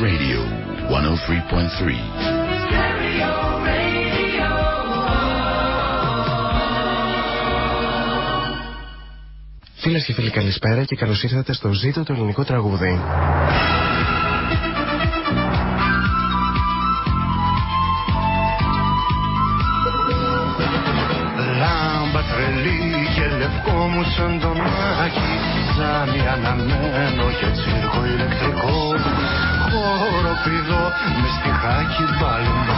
Radio 103.3. Φίλες και φίλοι καλησπέρα και καλώς ήρθατε στο ζήτο το ελληνικό τραγούδι. Λάμπα τρελή και λευκό μου σαν τον Άκη Ζάμι αναμένο και τσίρκο ηλεκτρικό Χώρο πηδό με στιχάκι μπαλμένο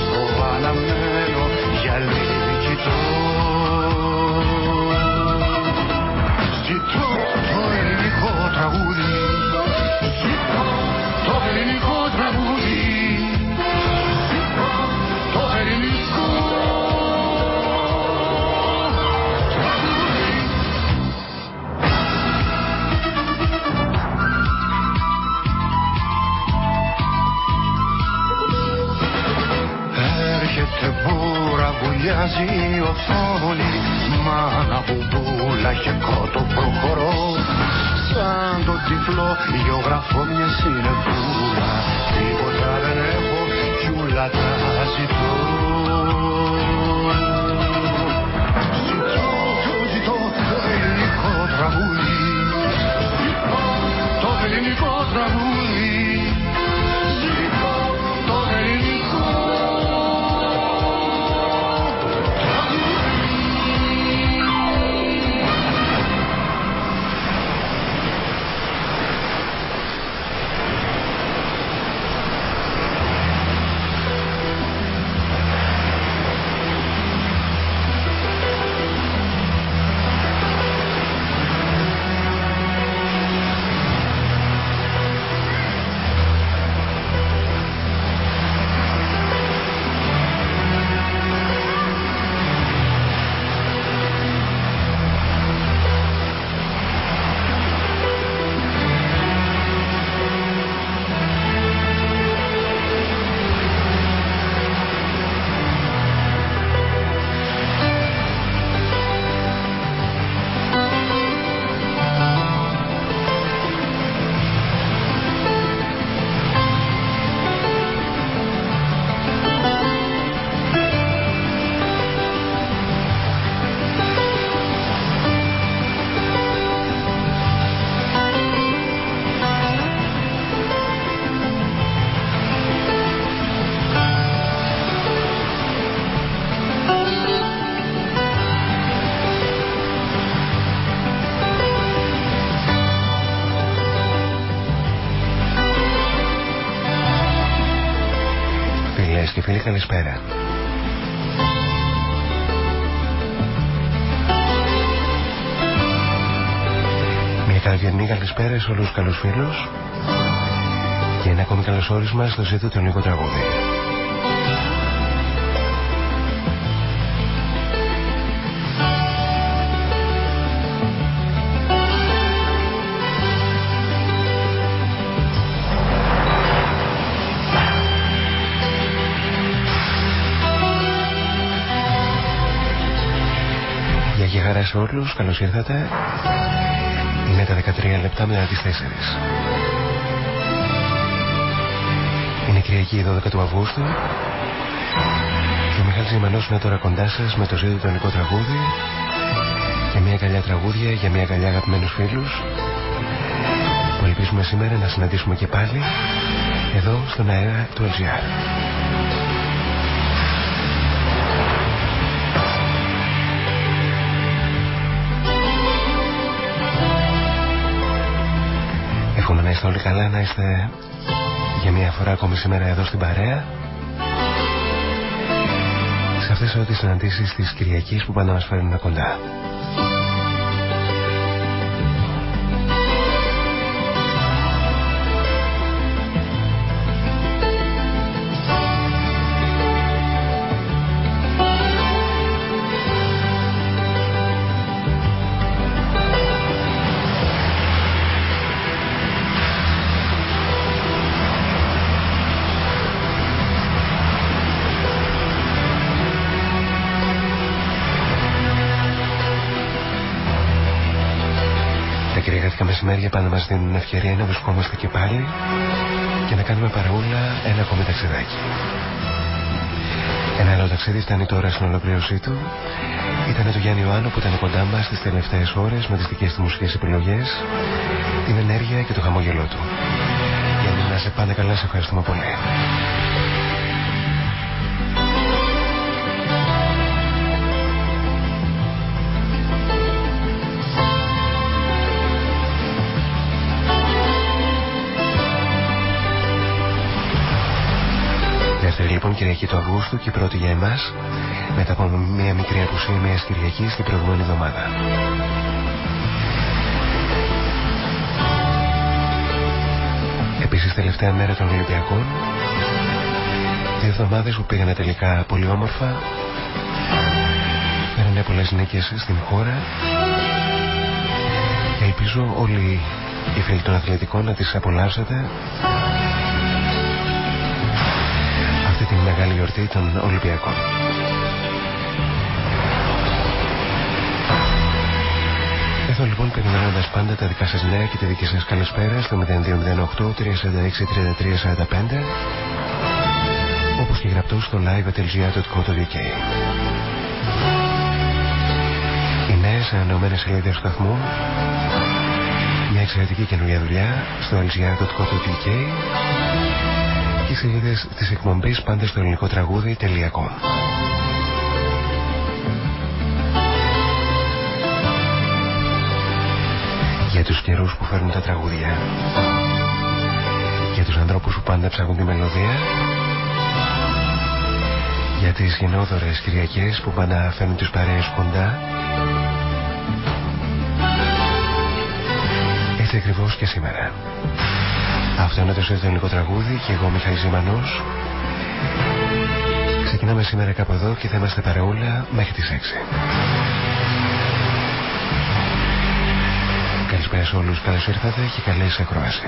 Στο αναμένο γυαλί κοιτώ βουλιάζει η οθόνη Μάνα μπουμπούλα και κότο προχωρώ. Σαν το τυφλό γεωγραφώ μια συνεφούλα. Τίποτα δεν έχω κι ούλα τα ζητώ. Ζητώ, ζητώ το ελληνικό τραγούδι. Ζητώ το ελληνικό τραγούδι καλησπέρα. Μια καλοκαιρινή καλησπέρα σε όλους τους καλούς φίλους και ένα ακόμη καλωσόρισμα στο ζήτο του ελληνικού τραγούδι. Σε όλους, καλώς ήρθατε. Είναι τα 13 λεπτά μετά τις 4. Είναι Κυριακή 12 του Αυγούστου και ο Μιχάλης Ζημανός είναι τώρα κοντά σας με το ζήτο του ελληνικό τραγούδι και μια καλιά τραγούδια για μια καλιά αγαπημένους φίλους που ελπίζουμε σήμερα να συναντήσουμε και πάλι εδώ στον αέρα του LGR. Εύχομαι να είστε όλοι καλά, να είστε για μια φορά ακόμη σήμερα εδώ στην παρέα. Σε αυτές τις συναντήσεις της Κυριακής που πάντα μας φέρνουν κοντά. Μεσημέρια πάντα μας δίνουν ευκαιρία να βρισκόμαστε και πάλι και να κάνουμε παραούλα ένα ακόμη ταξιδάκι. Ένα άλλο ταξίδι φτάνει τώρα στην ολοκλήρωσή του. Ήταν το Γιάννη Ιωάννου που ήταν κοντά μας τις τελευταίες ώρες με τις δικές του μουσικές επιλογές, την ενέργεια και το χαμόγελό του. Για να σε πάνε καλά, σε ευχαριστούμε πολύ. Κυριακή του Αυγούστου και πρώτη για εμάς μετά από μια μικρή απουσία μιας Κυριακής την προηγούμενη εβδομάδα. Επίσης, τελευταία μέρα των Ολυμπιακών. Δύο εβδομάδες που πήγαν τελικά πολύ όμορφα. Φέρανε πολλές νίκες στην χώρα. Και ελπίζω όλοι οι φίλοι των αθλητικών να τις απολαύσετε τη μεγάλη γιορτή των Ολυμπιακών. Εδώ λοιπόν περιμένοντας πάντα τα δικά σας νέα και τη δική σας καλησπέρα στο 0208 346 3345 όπως και γραπτό στο live.gr.co.uk Οι νέες ανανεωμένες σελίδες του σταθμού μια εξαιρετική καινούργια δουλειά στο lgr.co.uk οι σελίδες της εκπομπής πάντα στο ελληνικό τραγούδι.com Για τους καιρούς που φέρνουν τα τραγούδια. Για τους ανθρώπους που πάντα ψάχνουν τη μελωδία. Για τις γενναιόδορες Κυριακές που πάντα φέρνουν τις παρέες κοντά. Έτσι ακριβώς και σήμερα αυτό είναι το ελληνικό τραγούδι και εγώ Μιχαήλ Ζημανός. Ξεκινάμε σήμερα κάπου εδώ και θα είμαστε παρεούλα μέχρι τις 6 Καλησπέρα σε όλους, καλώς ήρθατε και καλές ακρόαση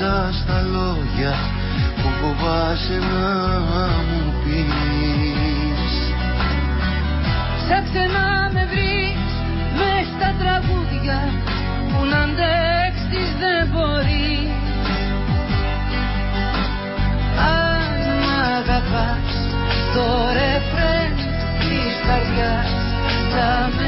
μέσα στα λόγια που φοβάσαι να μου πεις. Ψάξε να με βρεις μες στα τραγούδια που να αντέξεις δεν μπορείς. Αν αγαπάς το ρεφρέν της καρδιάς θα με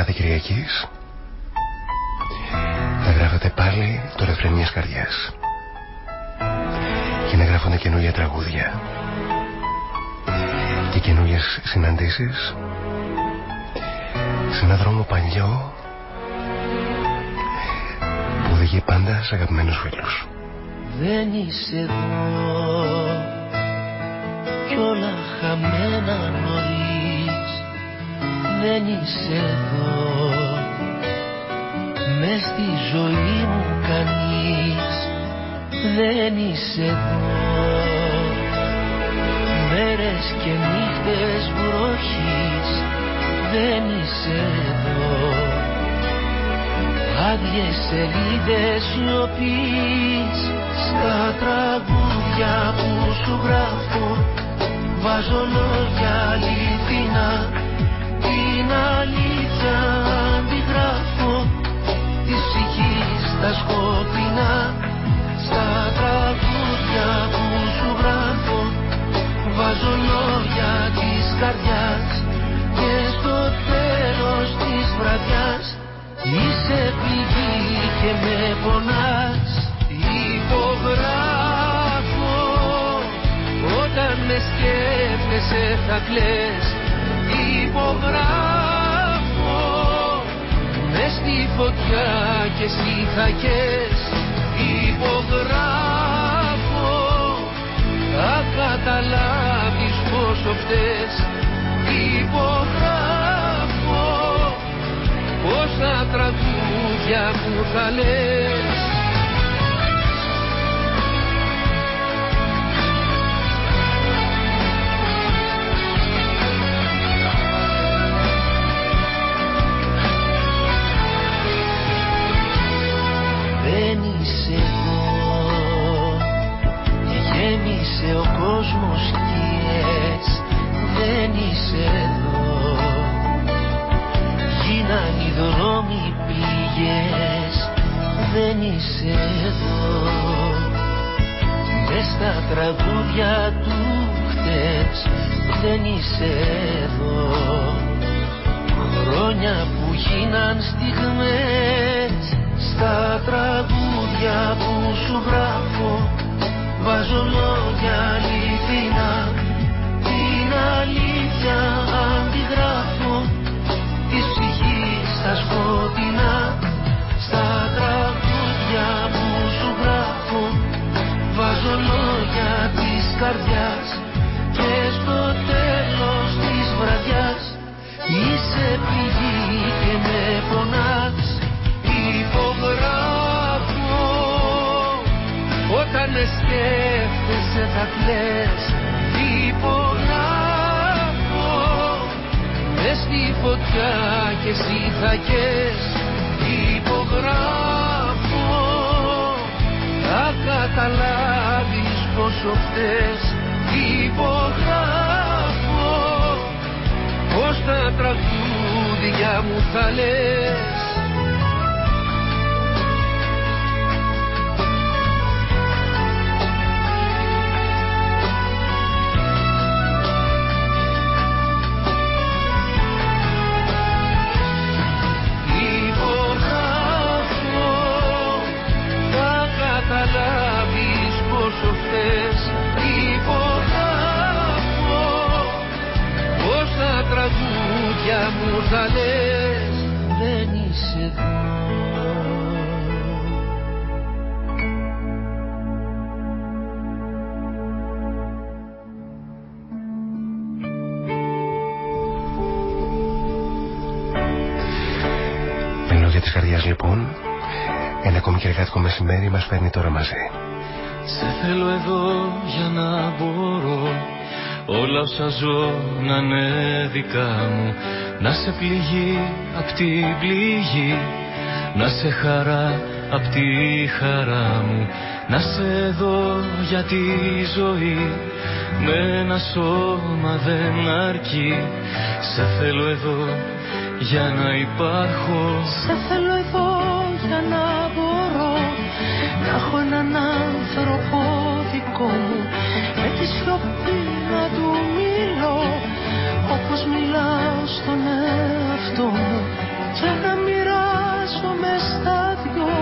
κάθε Κυριακής, θα γράφετε πάλι το ρεφρέν μιας καρδιάς. Και να γράφονται καινούργια τραγούδια. Και καινούργιες συναντήσεις. Σε έναν δρόμο παλιό που οδηγεί πάντα σε αγαπημένους φίλους. Δεν είσαι εδώ. Κι όλα χαμένα νωρίς Δεν είσαι εδώ. Μες στη ζωή μου κανείς Δεν είσαι εδώ. Μέρες και νύχτες βροχής Δεν είσαι εδώ. Άδειες σελίδες σιωπής Στα τραγούδια που σου γράφω Βάζω λόγια αληθινά Την αλήθεια αντιγράφω Της ψυχής στα σκοτεινά Στα τραγούδια που σου γράφω. Βάζω λόγια της καρδιάς Και στο τέλος της βραδιάς. Είσαι πηγή και με πονάς. Υπογράφω. Όταν με σκέφτεσαι θα κλαις. Υπογράφω φωτιά και εσύ θα καις Υπογράφω Θα καταλάβεις πόσο φταίς Υπογράφω Πόσα τραγούδια που θα λες ο κόσμος σκιές Δεν είσαι εδώ. Γίναν οι δρόμοι πληγές. Δεν είσαι εδώ. Μες στα τραγούδια του χτες Δεν είσαι εδώ. Χρόνια που γίναν στιγμές. Στα τραγούδια που σου γράφω Βάζω λόγια αληθινά Την αλήθεια αντιγράφω. Της ψυχής στα σκοτεινά Στα τραγούδια που σου γράφω. Βάζω λόγια της καρδιάς Και στο τέλος της βραδιάς. Είσαι πηγή και με πονάς με σκέφτεσαι θα κλαις. Υπογράφω Μες στη φωτιά και εσύ θα καις. Υπογράφω. Καταλάβεις πόσο χτες. Υπογράφω. Πως τα τραγούδια μου θα λες ένα ακόμη κυριακάτικο μεσημέρι μας φέρνει τώρα μαζί. Σε θέλω εδώ για να μπορώ Όλα όσα ζω να είναι δικά μου. Να σε πληγεί απ' την πληγή Να σε χαρά απ' τη χαρά μου. Να σε δω για τη ζωή Με ένα σώμα δεν αρκεί. Σε θέλω εδώ για να υπάρχω. Σε θέλω εδώ για να μπορώ Να έχω έναν άνθρωπο δικό μου Με τη σιωπή να του μιλώ. Όπως μιλάω στον εαυτό μου και να μοιράζομαι στα δυο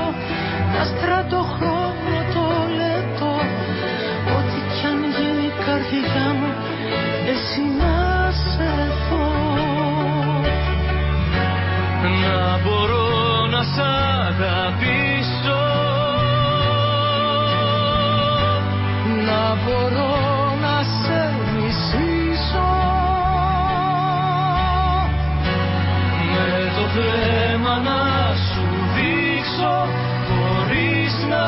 να στρατώ χρόνο το λεπτό. Ό,τι κι αν γίνει η καρδιά μου εσύ να σε δω. Να μπορώ να σ' αγαπήσω Να μπορώ βλέμμα να σου δείξω χωρίς να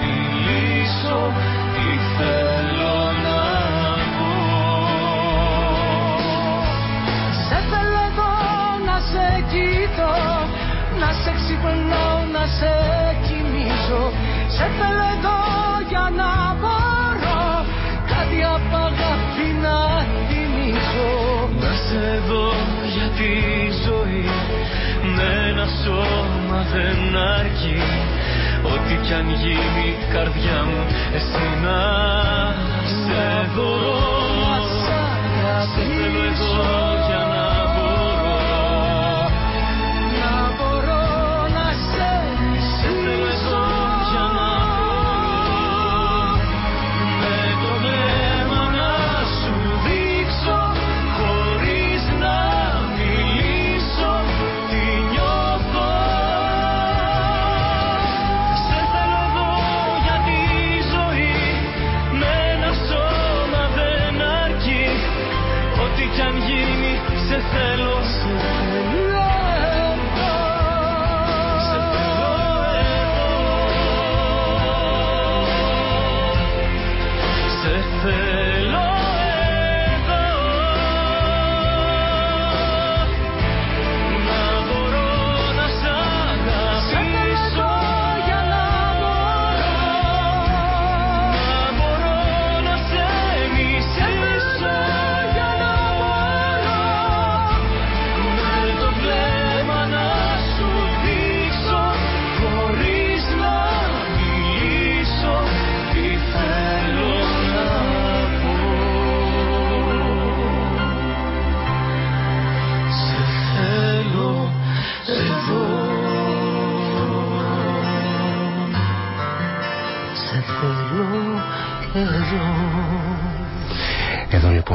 μιλήσω τι θέλω να πω. Σε θέλω εδώ να σε κοιτώ να σε ξυπνώ, να σε κοιμήσω. Σε θέλω εδώ Να σε δω για τη ζωή. Με ένα σώμα δεν αρκεί. Ό,τι κι αν γίνει η καρδιά μου Εσύ να σε δω Σε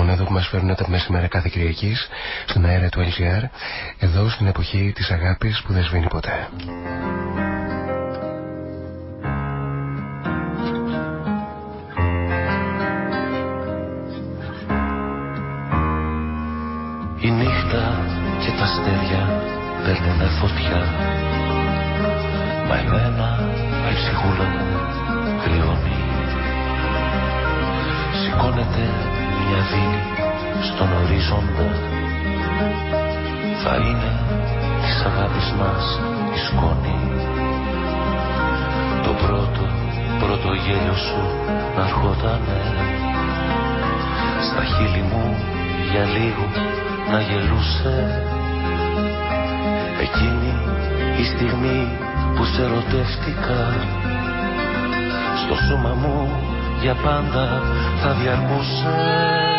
θέλω εδώ φέρνουν τα μεσημέρα κάθε Κυριακής στον αέρα του LGR, εδώ στην εποχή της αγάπης που δεν σβήνει ποτέ. Μια δίνη στον ορίζοντα θα είναι της αγάπης μας η σκόνη. Το πρώτο, πρώτο γέλιο σου να ερχότανε Στα χείλη μου για λίγο να γελούσε. Εκείνη η στιγμή που σε ρωτεύτηκα Στο σώμα μου για πάντα θα διαρκούσε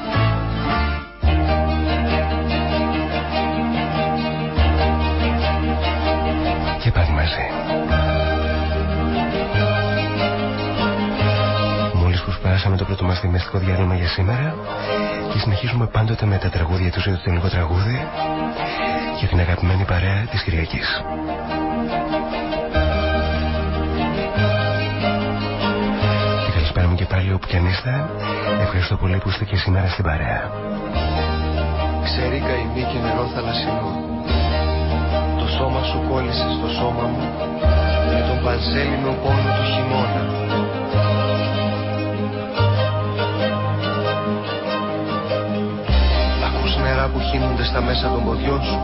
Μας δημιουργικό διάλειμμα για σήμερα, και συνεχίζουμε πάντοτε με τα τραγούδια του το ελληνικό τραγούδι για την αγαπημένη παρέα της Κυριακής. Και καλησπέρα μου και πάλι όπου κι αν είστε. Ευχαριστώ πολύ που είστε και σήμερα στην παρέα. Ξέρει καημή και νερό θαλασσινό Το σώμα σου κόλλησε στο σώμα μου Με τον πανσέλινο πόνο του χειμώνα που χύνονται στα μέσα των ποδιών σου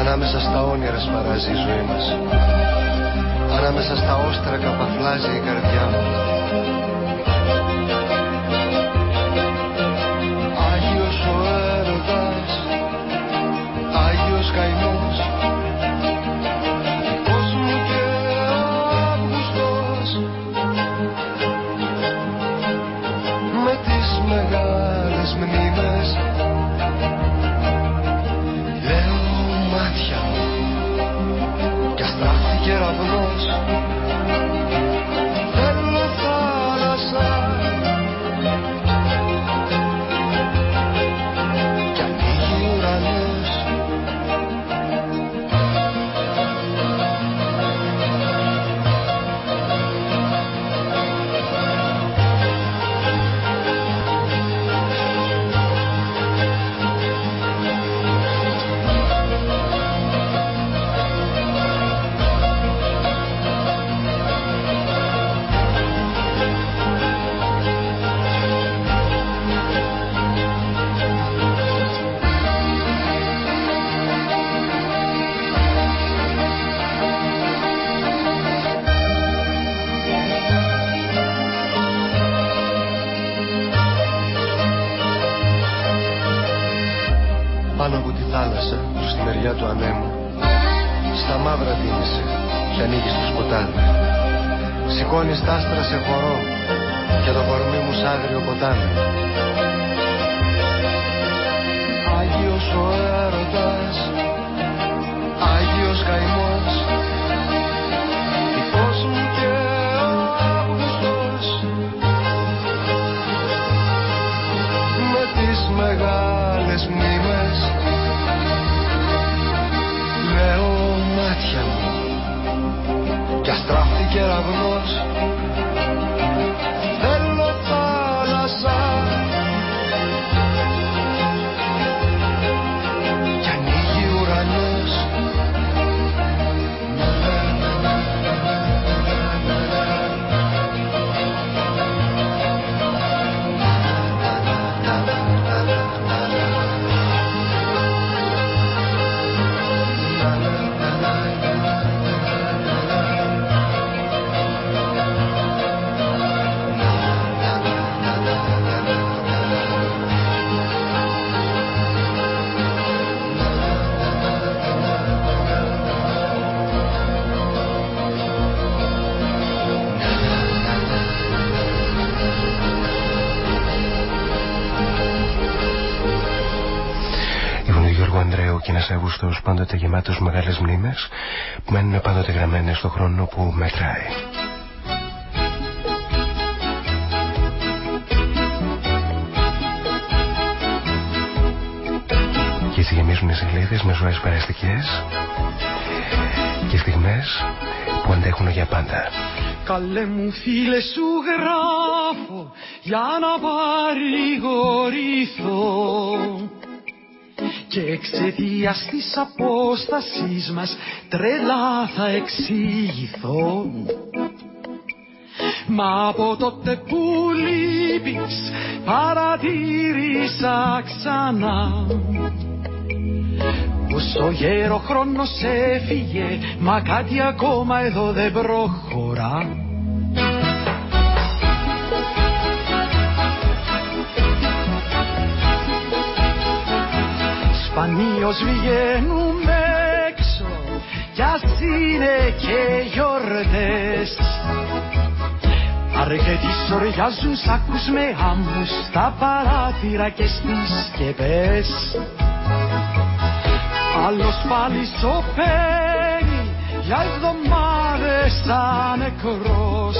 Ανάμεσα στα όνειρα σπαράζει η ζωή μας. Ανάμεσα στα όστρακα παθλάζει η καρδιά μου θάλασσα προς τη μεριά του ανέμου. Στα μαύρα δίνεσαι και ανοίγεις το σκοτάδι. Σηκώνεις τα άστρα σε χορό και το κορμί μου σ' άγριο ποτάμι. Άγιος ο έρωτας, Άγιος καημός και ένας Αύγουστος πάντοτε γεμάτος μεγάλες μνήμες που μένουν πάντοτε γραμμένες στο χρόνο που μετράει. Και έτσι γεμίζουν οι σελίδες με ζωές παραστικές και στιγμές που αντέχουν για πάντα. Καλέ μου φίλε σου γράφω για να παρηγορηθώ και εξαιτία της απόστασής μας τρελά θα εξηγηθώ. Μα από τότε που λείπεις παρατήρησα ξανά πως ο γέρο χρόνος έφυγε μα κάτι ακόμα εδώ δεν προχωρά Σπανίως βγαίνουμε έξω κι ας είναι και γιορτές. Αρκετοί σοριάζουν σάκους με άμμους στα παράθυρα και στις σκεπές. Άλλος πάλι σωπαίνει για εβδομάδες σαν νεκρός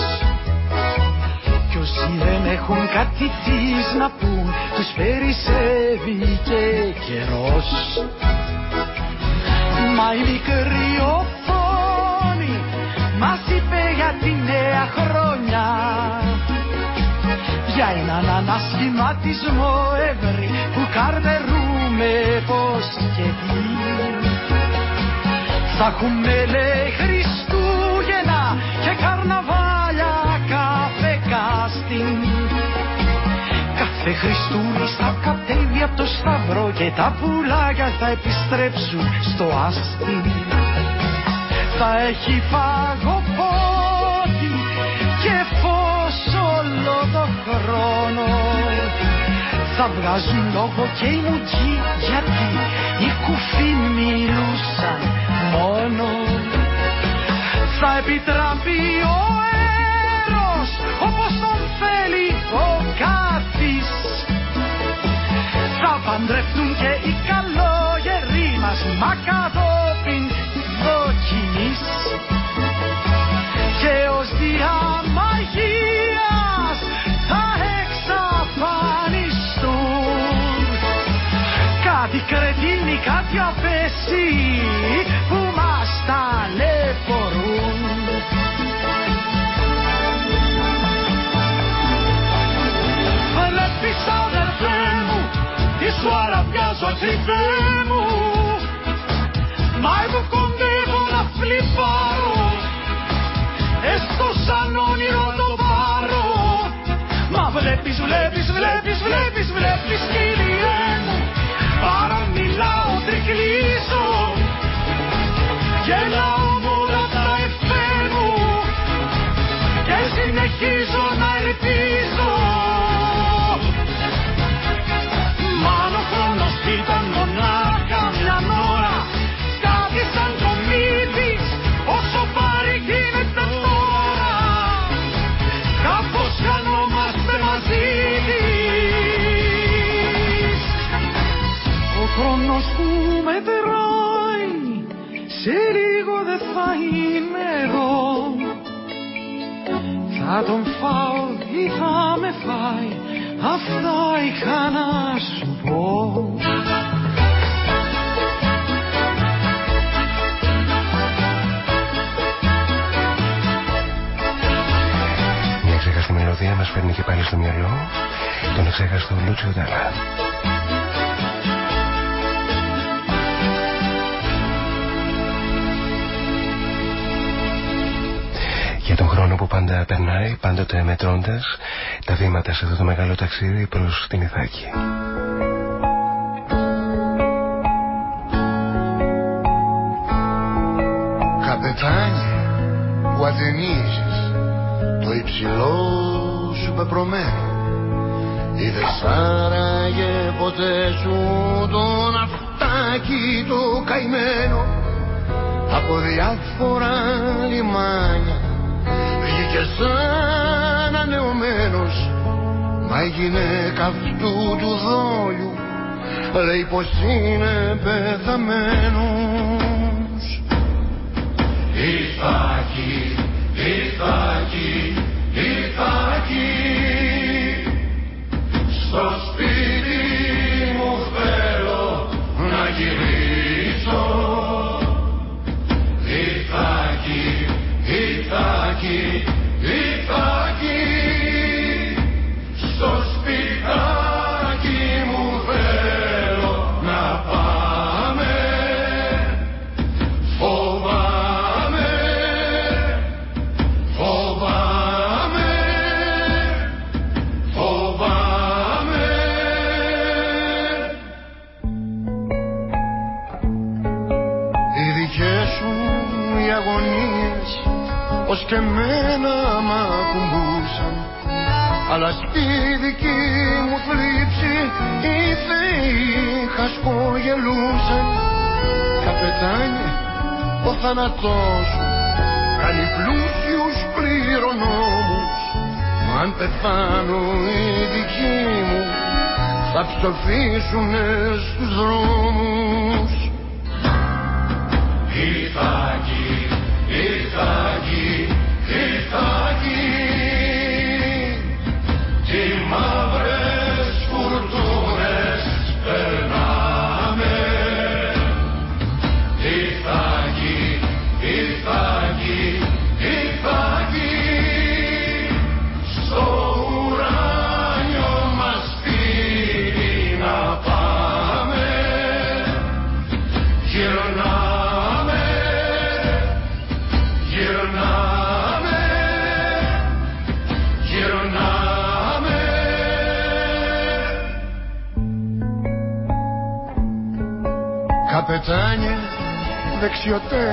κι όσοι δεν έχουν κάτι τις να πούν Τους περισσεύει και καιρός. Μα η μικρή οθόνη Μας είπε για τη νέα χρόνια Για έναν ανασχηματισμό εύρη Που καρτερούμε πως και τι. Θα έχουμε λέει Χριστούγεννα και καρναβάλια Κάθε Χριστούλη στα κατέβει από το σταυρό και τα πουλάκια θα επιστρέψουν στο άστι. Θα έχει φαγοπότη και φως όλο το χρόνο. Θα βγάζουν λόγο και οι μουτζοί γιατί οι κουφοί μιλούσαν μόνο. Θα επιτραπεί ο παντρευτούν και οι καλόγεροι μας μα κατόπιν δοκιμής. Και ως διαμαγείας θα εξαφανιστούν. Κάτι κρετίνοι, κάτι απέσιοι αραβιάζω κρυφέ μου. Μα εγώ κοντεύω να φλιπάρω. Έστω σαν όνειρο το πάρω. Μα βλέπεις, βλέπεις, βλέπεις, βλέπεις, βλέπεις κύριε μου. Παρά μιλάω τρικλίζω Γελάω όλα τα εφέ μου. Και συνεχίζω να τον φάω ή θα με φάει Αυτά είχα να σου πω Μια ξέχαστη μελωδία μας φέρνει και πάλι στο μυαλό τον εξέχαστο Λούτσιο Ντάλα. Για τον χρόνο που πάντα περνάει, πάντοτε μετρώντας τα βήματα σε αυτό το μεγάλο ταξίδι προς την Ιθάκη. Καπετάνι που ατενίζεις το υψηλό σου πεπρωμένο Είδες άραγε ποτέ σου το ναυτάκι το καημένο από διάφορα λιμάνια και σαν ανεωμένος. Μα η γυναίκα αυτού του δόλιου Λέει πως είναι πεθαμένος δεξιοτέχνη είναι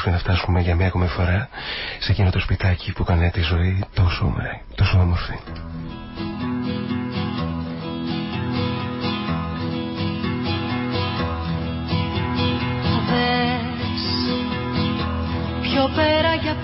ακόμη ο δρόμο για να φτάσουμε για μία ακόμη φορά σε εκείνο το σπιτάκι που έκανε τη ζωή τόσο, τόσο όμορφη. πιο πέρα για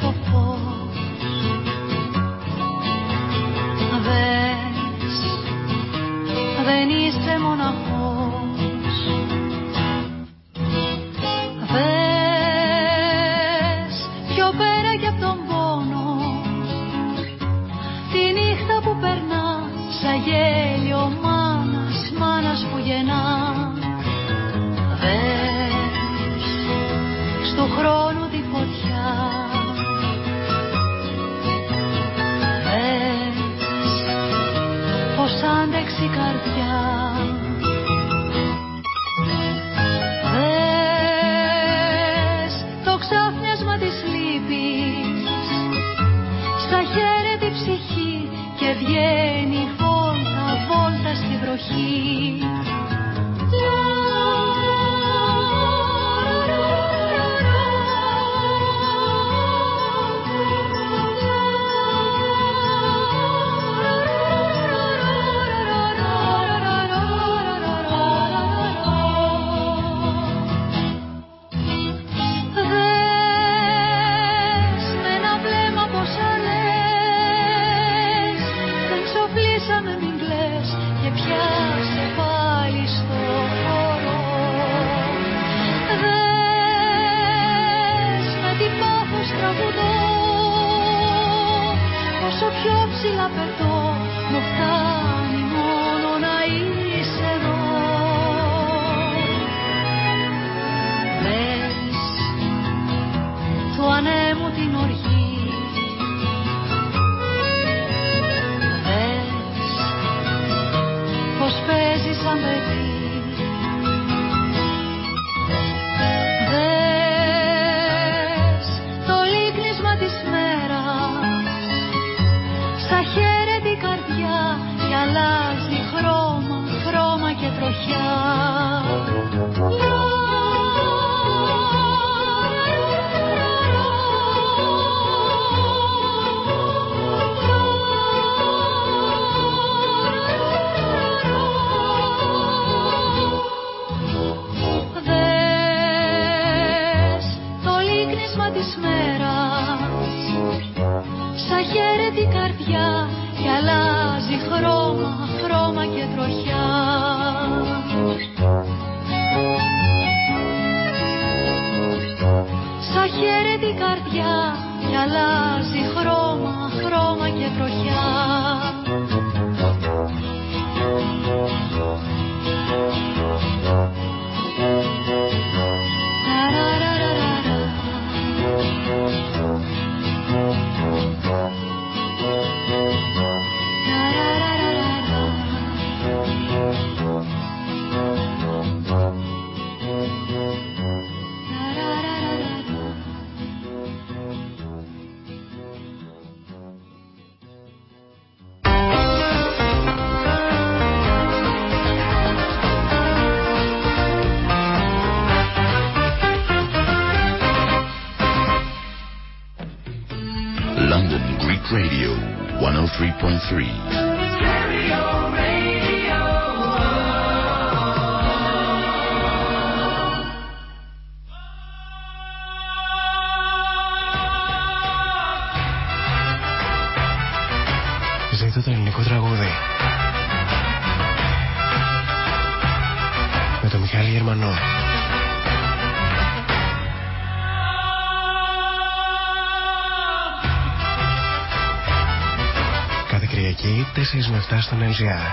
Κυριακή 4 με 7 στον LGR.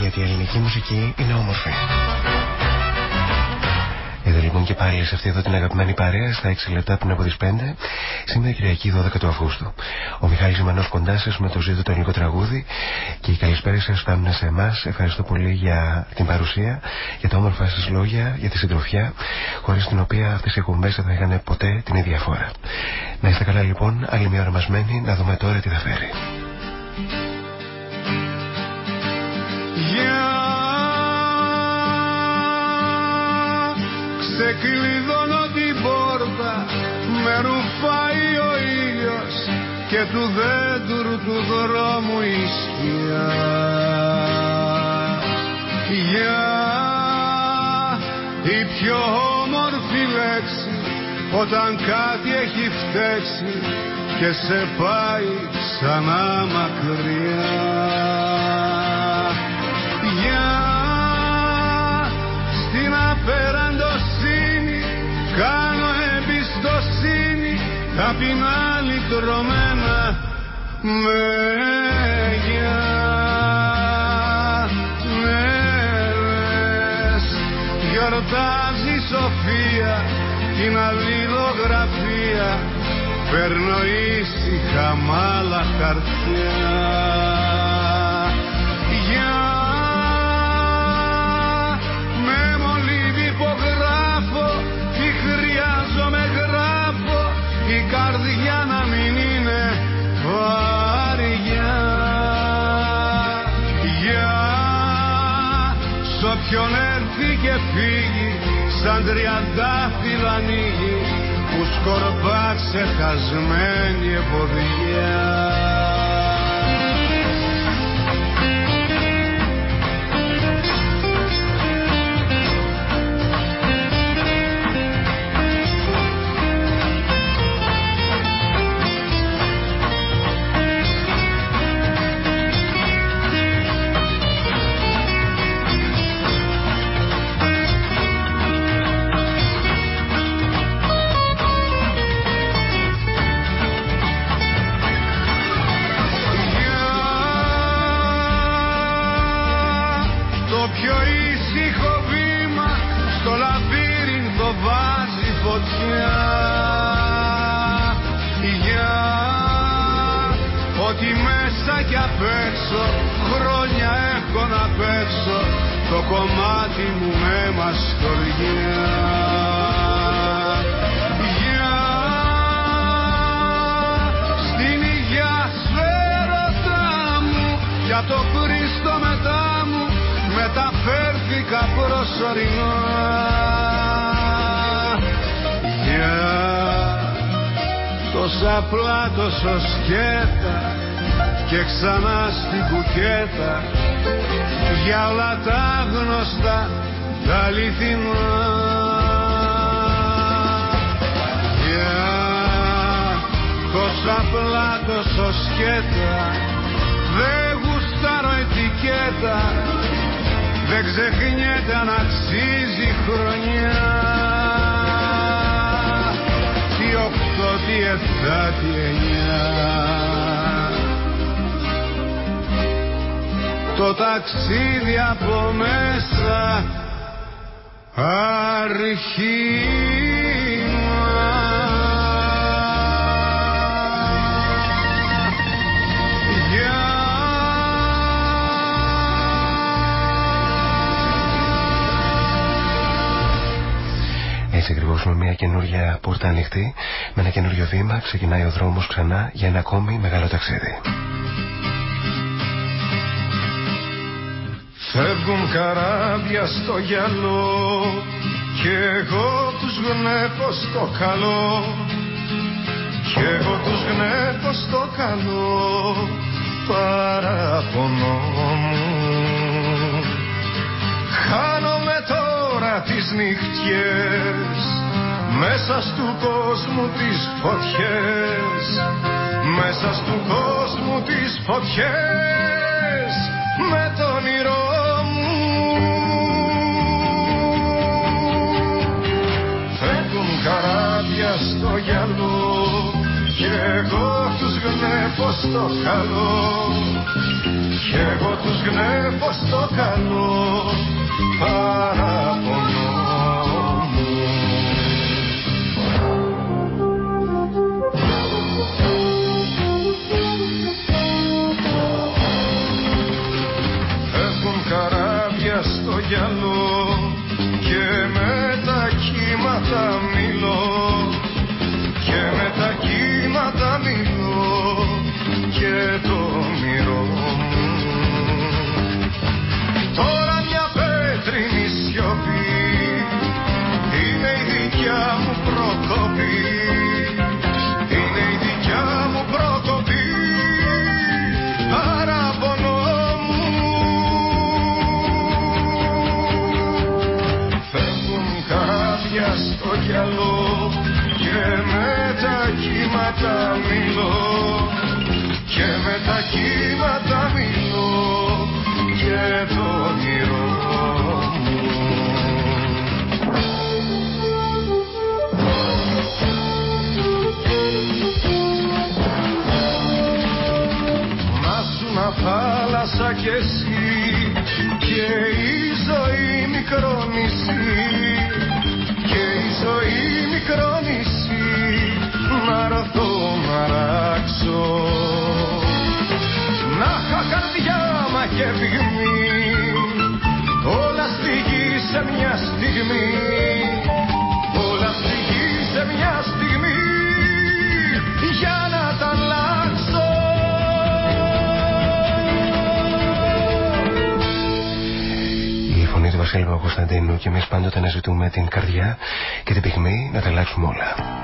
Γιατί η ελληνική μουσική είναι όμορφη. Εδώ λοιπόν και πάλι σε αυτή εδώ την αγαπημένη παρέα στα 6 λεπτά πριν από τις 5 σήμερα Κυριακή 12 του Αυγούστου. Ο Μιχάλης Ζημανός κοντά σας με το ζήτο το ελληνικό τραγούδι και οι καλησπέρες σας φτάνουν σε εμάς. Ευχαριστώ πολύ για την παρουσία, για τα όμορφα σας λόγια, για τη συντροφιά χωρίς την οποία αυτές οι εκπομπές δεν θα είχαν ποτέ την ίδια φορά. Να είστε καλά λοιπόν, άλλη μια ώρα μαζμένη, να δούμε τώρα τι θα φέρει. Για ξεκλειδώνω την πόρτα με ρουφάει ο ήλιος και του δέντρου του δρόμου η σκιά Για η πιο όμορφη λέξη όταν κάτι έχει φταίξει και σε πάει ξανά μακριά. Για στην απεραντοσύνη κάνω εμπιστοσύνη ταπεινά λυτρωμένα μεγιά. Μέρες γιορτάζει η Σοφία την αλληλογραφία. Παίρνω ήσυχα μάλα χαρτιά. Για με μολύβι υπογράφω τι χρειάζομαι γράφω. Η καρδιά να μην είναι βαριά. Για σ' όποιον έρθει και φύγει σαν τριαντάφυλλο ανοίγει που σκορπά ξεχασμένη εποδιά. Ξεκινάει ο δρόμος ξανά για ένα ακόμη μεγάλο ταξίδι. Φεύγουν καράβια στο γυαλό και εγώ τους γνέφω στο καλό και εγώ τους γνέφω στο καλό παραπονό μου Χάνομαι τώρα τις νυχτιές μέσα στου κόσμου τις φωτιές. Μέσα στου κόσμου τις φωτιές. Με το όνειρό μου. Φεύγουν καράβια στο γυαλό. Κι εγώ τους γνέφω στο καλό. Κι εγώ τους γνέφω στο καλό. Παραπονώ γυαλό χαμηλό και με τα κύματα μιλώ και το όνειρό θάλασσα κι εσύ και η ζωή μικρό νησί. Και η ζωή μικρό νησί να και πυγμή όλα στη γη σε μια στιγμή. Όλα στη γη σε μια στιγμή. Για να τα αλλάξω. Η φωνή του Βασίλη Παπακοσταντίνου και εμείς πάντοτε να ζητούμε την καρδιά και την πυγμή να τα αλλάξουμε όλα.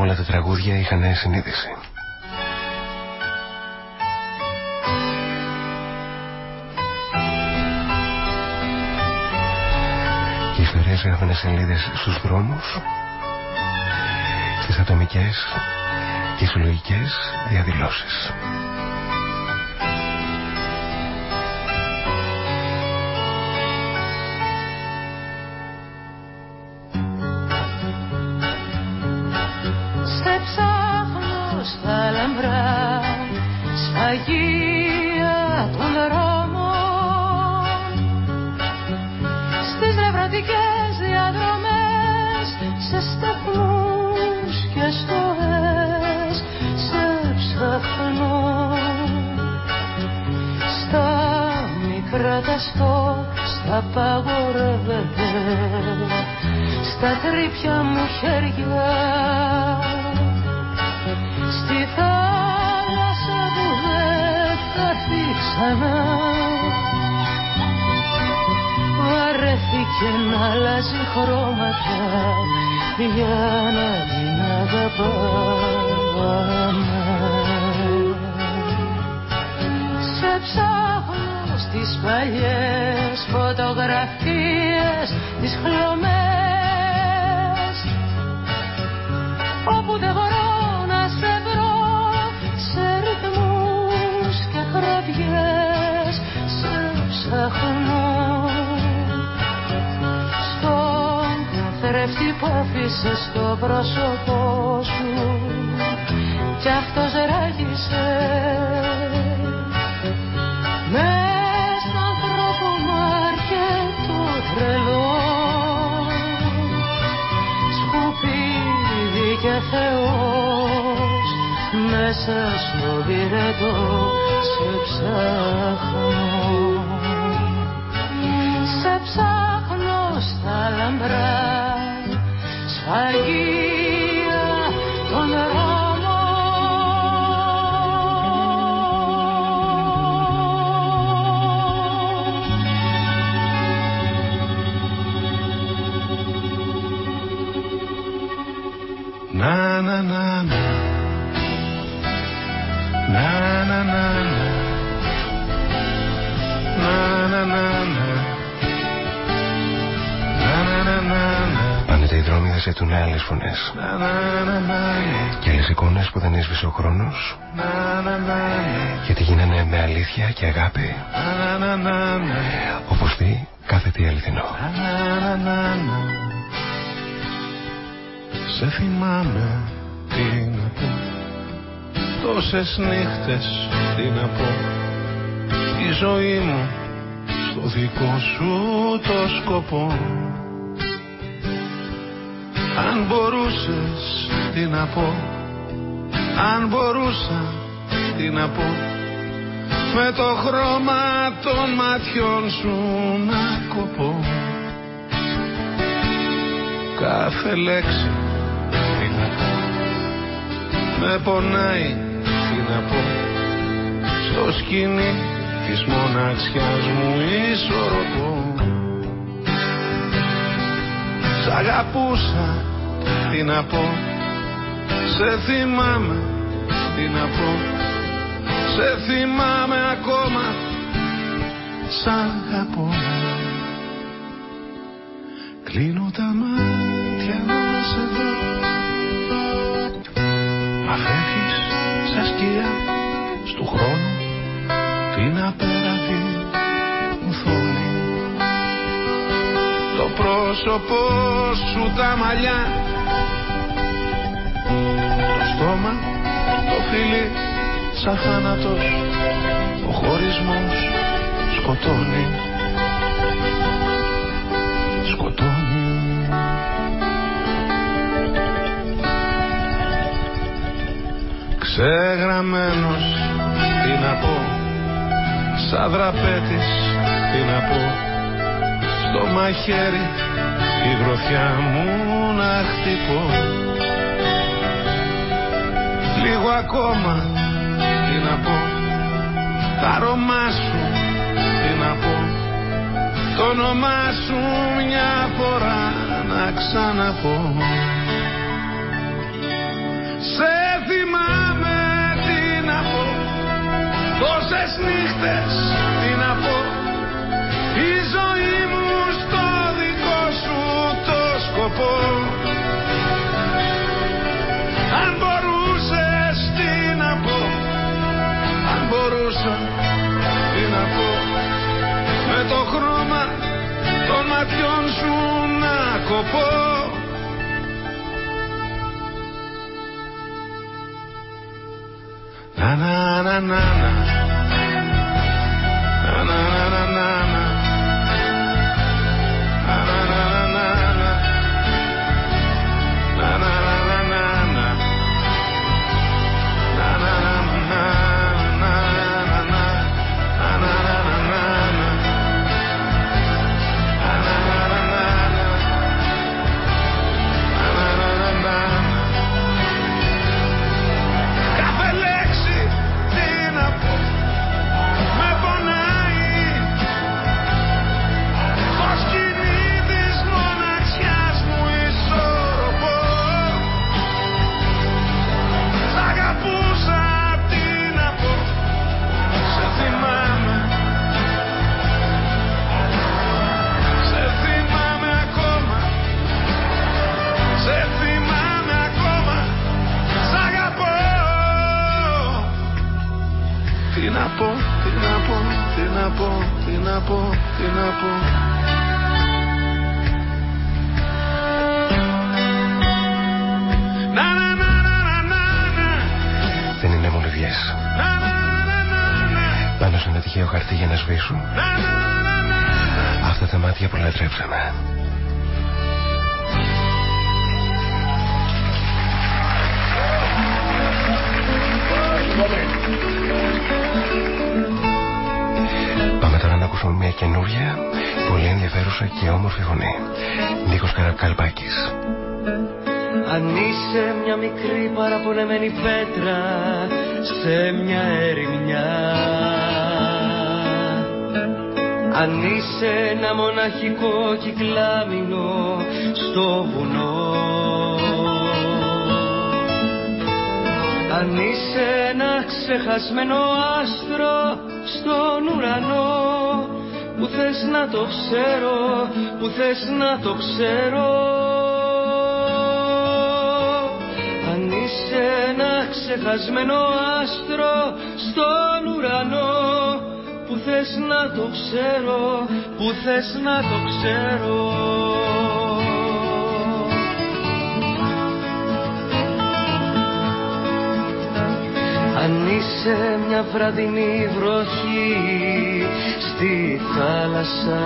όλα τα τραγούδια είχαν συνείδηση. Και οι ιστορίες έγραφαν σελίδες στους δρόμους, στις ατομικές και συλλογικές διαδηλώσεις. Πρόσωπό σου. Κι αυτός ράγισε. Μες στα ανθρώπου μάρκε του τρελό Σκουπίδι και Θεός μέσα στο πυρετό σε ψάχνω Να να να. Να Να να να. Να Να να να. Να Να να να να. Να Άνετα οι δρόμοι θα σε έτουν άλλες φωνές. Να να να να. Και άλλες εικόνες που δεν έσβησε ο χρόνος. Να να να. Γιατί γίνανε με αλήθεια και αγάπη. Να Να να να. Όπως δει κάθε τι αληθινό. Να να να να. Σε θυμάμαι τι να πω Τόσες νύχτες τι να πω. Η ζωή μου στο δικό σου το σκοπό. Αν μπορούσες τι να πω. Αν μπορούσα τι να πω. Με το χρώμα των ματιών σου να κοπώ. Κάθε λέξη τι να πω Με πονάει. Τι να πω Στο σκηνή της μοναξιάς μου ισορροπώ. Σ' αγαπούσα τι να πω. Σε θυμάμαι τι να πω. Σε θυμάμαι ακόμα. Σ' αγαπώ. Κλείνω τα μάτια να σε δω Μα φεύγεις σαν σκιά Στου χρόνου Την απέραντη οθόνη. Το πρόσωπό σου τα μαλλιά Το στόμα Το φιλί σαν θάνατος ο χωρισμός σκοτώνει. Σκοτώνει Ξεγραμμένος τι να πω. Σαν δραπέτης τι να πω. Στο μαχαίρι η γροθιά μου να χτυπώ. Λίγο ακόμα τι να πω. Τα αρώμα σου τι να πω. Το όνομά σου μια φορά να ξαναπώ Τόσες νύχτες τι να πω. Η ζωή μου στο δικό σου το σκοπό. Αν μπορούσες τι να πω. Αν μπορούσα τι να πω. Με το χρώμα των ματιών σου να κοπώ. Να να να να να μάτια που λατρέψαμε Πάμε τώρα να ακούσουμε μια καινούρια, πολύ ενδιαφέρουσα και όμορφη φωνή. Νίκος Καρακαλπάκης. Αν είσαι μια μικρή παραπονεμένη πέτρα σε μια ερημιά Αν είσαι ένα μοναχικό κυκλάμινο στο βουνό. Αν είσαι ένα ξεχασμένο άστρο στον ουρανό που θες να το ξέρω, που θες να το ξέρω. Αν είσαι ένα ξεχασμένο άστρο στον ουρανό που θες να το ξέρω, που θες να το ξέρω. Αν είσαι μια βραδινή βροχή στη θάλασσα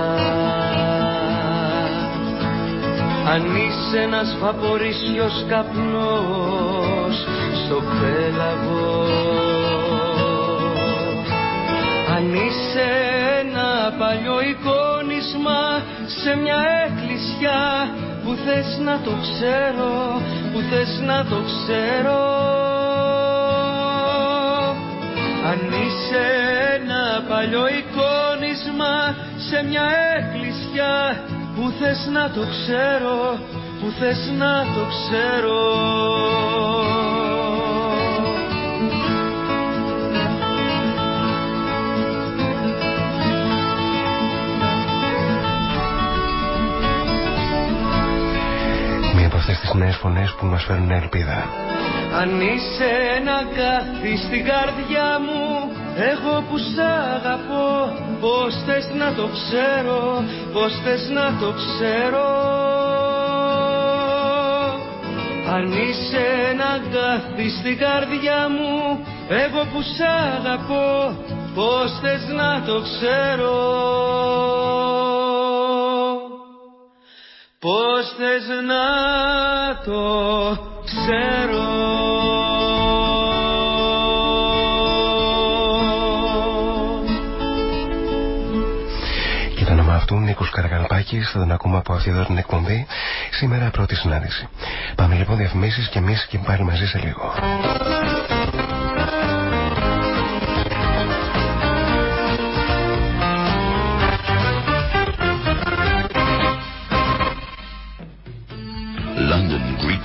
Αν είσαι ένας βαπορίσιος καπνός στο πέλαγο Αν είσαι ένα παλιό εικόνισμα σε μια εκκλησιά που θες να το ξέρω, που θες να το ξέρω. Αν είσαι ένα παλιό εικόνισμα σε μια εκκλησιά που θες να το ξέρω, που θες να το ξέρω αυτές τις νέες φωνές που μας φέρουν ελπίδα. Αν είσαι ένα κάθι στην καρδιά μου Εγώ που σ' αγαπώ Πώς θες να το ξέρω Πώς θες να το ξέρω Αν είσαι ένα κάθι στην καρδιά μου Εγώ που σ' αγαπώ Πώς θες να το ξέρω Πώς θες να το ξέρω; Και το όνομα αυτού Νίκος Καρακαλπάκης θα τον ακούμε από αυτή εδώ την εκπομπή σήμερα πρώτη συνάντηση. Πάμε λοιπόν διαφημίσεις και εμείς και πάλι μαζί σε λίγο.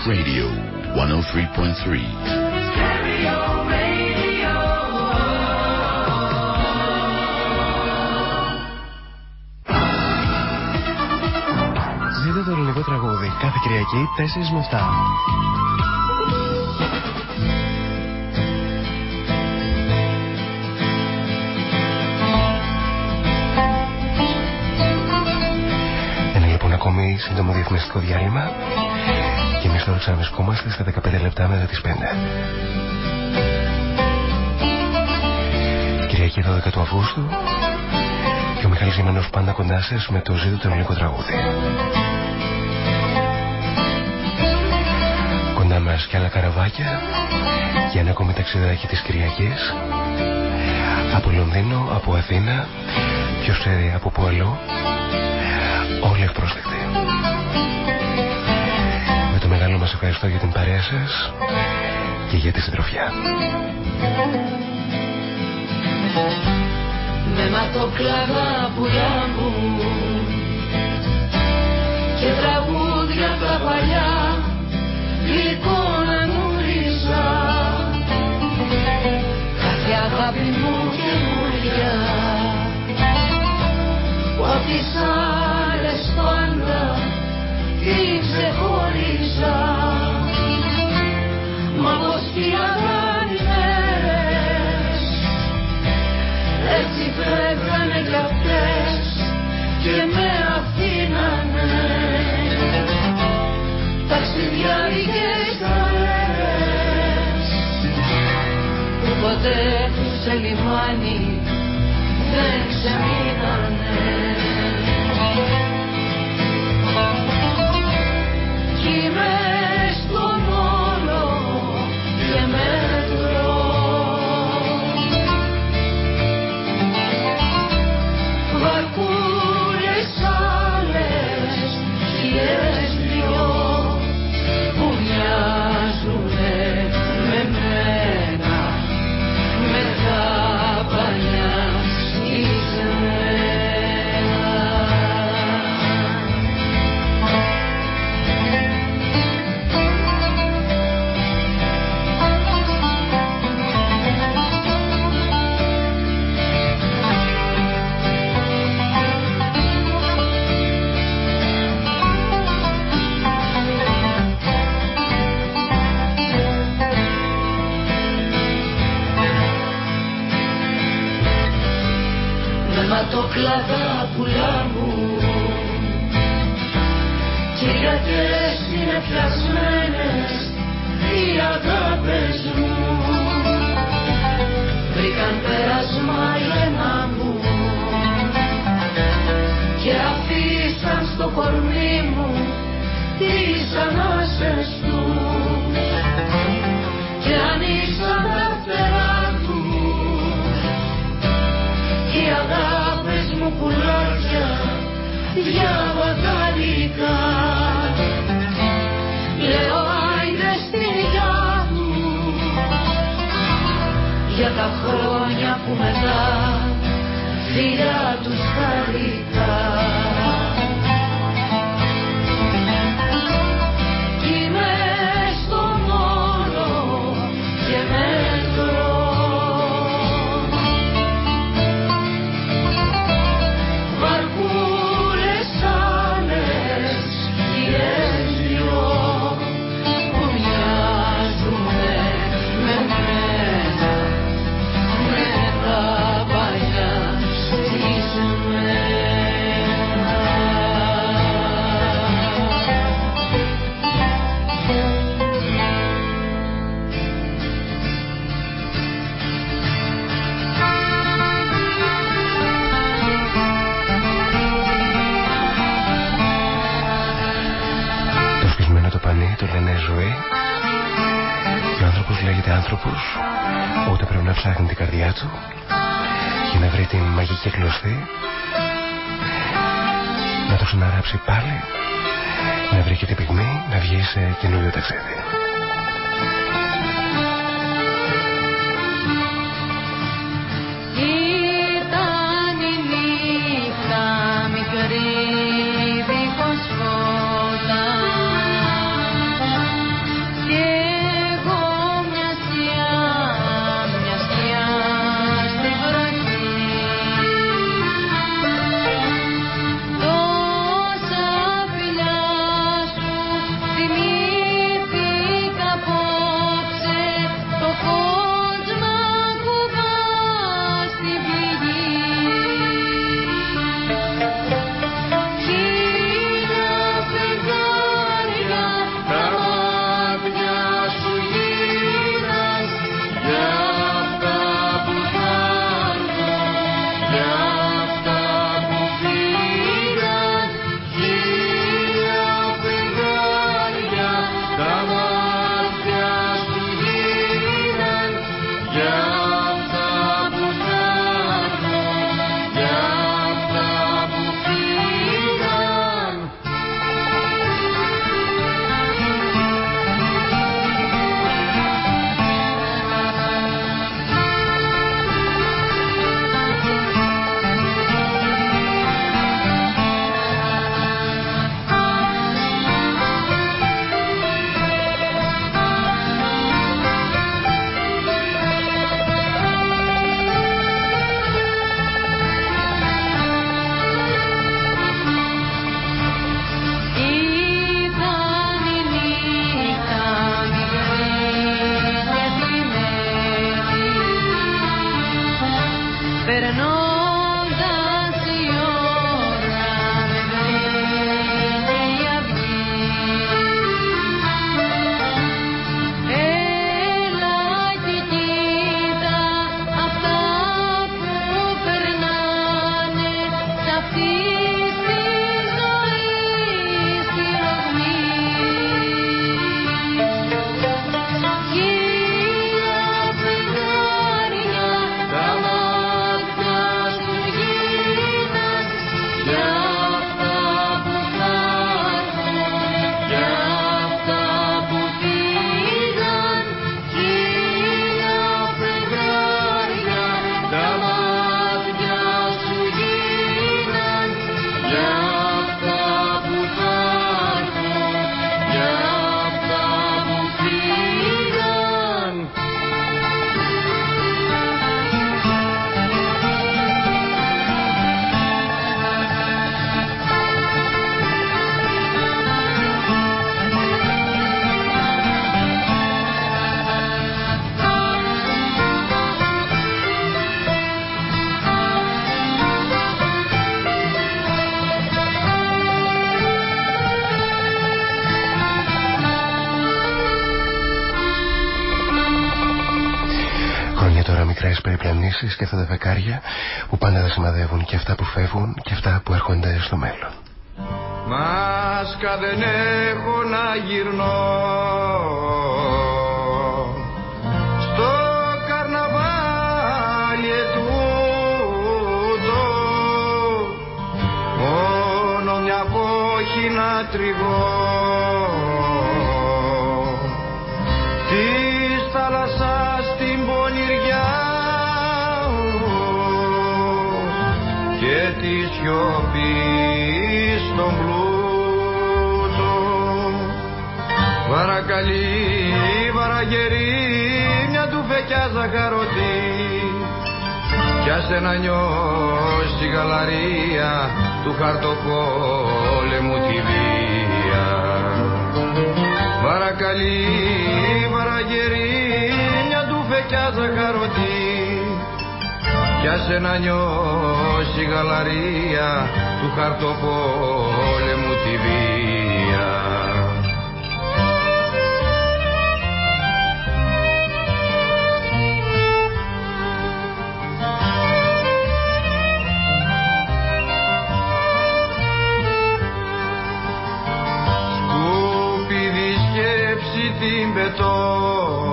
Radio 103.3. Ζείτε το ελληνικό τραγούδι κάθε Κυριακή 4 με 7. Ένα λοιπόν ακόμη σύντομο διαφημιστικό διάλειμμα και εμείς τώρα ξαναβρισκόμαστε στα 15 λεπτά μετά τις 5. Κυριακή 12 του Αυγούστου και ο Μιχάλης Γεμανός πάντα κοντά σας με το ζήτο το ελληνικό τραγούδι. Κοντά μας και άλλα καραβάκια για ένα ακόμη ταξιδάκι της Κυριακής από Λονδίνο, από Αθήνα, ποιος ξέρει από πού αλλού, όλοι ευπρόσδεκτοι. Ευχαριστώ για την παρέα σας και για τη συντροφιά. με ματοκλάδα πουλιά μου και τραγούδια τα παλιά γλυκό να γνωρίζα κάθε αγάπη μου καινούρια που απ' τις άλλες πάντα την ξεχώριζα μα πως φύγαν οι μέρες έτσι φεύγανε κι αυτές και με αφήνανε. Ταξιδιάρικες χαρές που ποτέ σε λιμάνι κλαδά πουλά μου. Κυριακές είναι πιασμένες οι αγάπες μου. Βρήκαν πέρασμα λένα μου και αφήσαν στο κορμί μου τις ανάσες πουλάκια διαβαταλικά Λέω άιντε στη μου για τα χρόνια που μετά φιλιά τους χαρικά άνθρωπος ούτε πρέπει να ψάχνει την καρδιά του για να βρει την μαγική κλωστή να το ξαναγράψει πάλι να βρει και την πυγμή να βγει σε καινούριο ταξίδι. Μικρές περιπλανήσεις και αυτά τα δεκάρια που πάντα θα σημαδεύουν και αυτά που φεύγουν και αυτά που έρχονται στο μέλλον. Μάσκα δεν έχω να γυρνώ στο καρναβάλι ετούτο μόνο μια βόχη να τριγώ Βαρακαλή, βαραγερή, μια του φεκιά ζαχαρωτή. Κι άσε να νιώσει γαλαρία του χαρτοπόλεμου τη βία. Βαρακαλή, βαραγερή, μια του φεκιά ζαχαρωτή. Κι άσε να νιώσει γαλαρία του χαρτοπόλεμου τη βία. Σκέψη την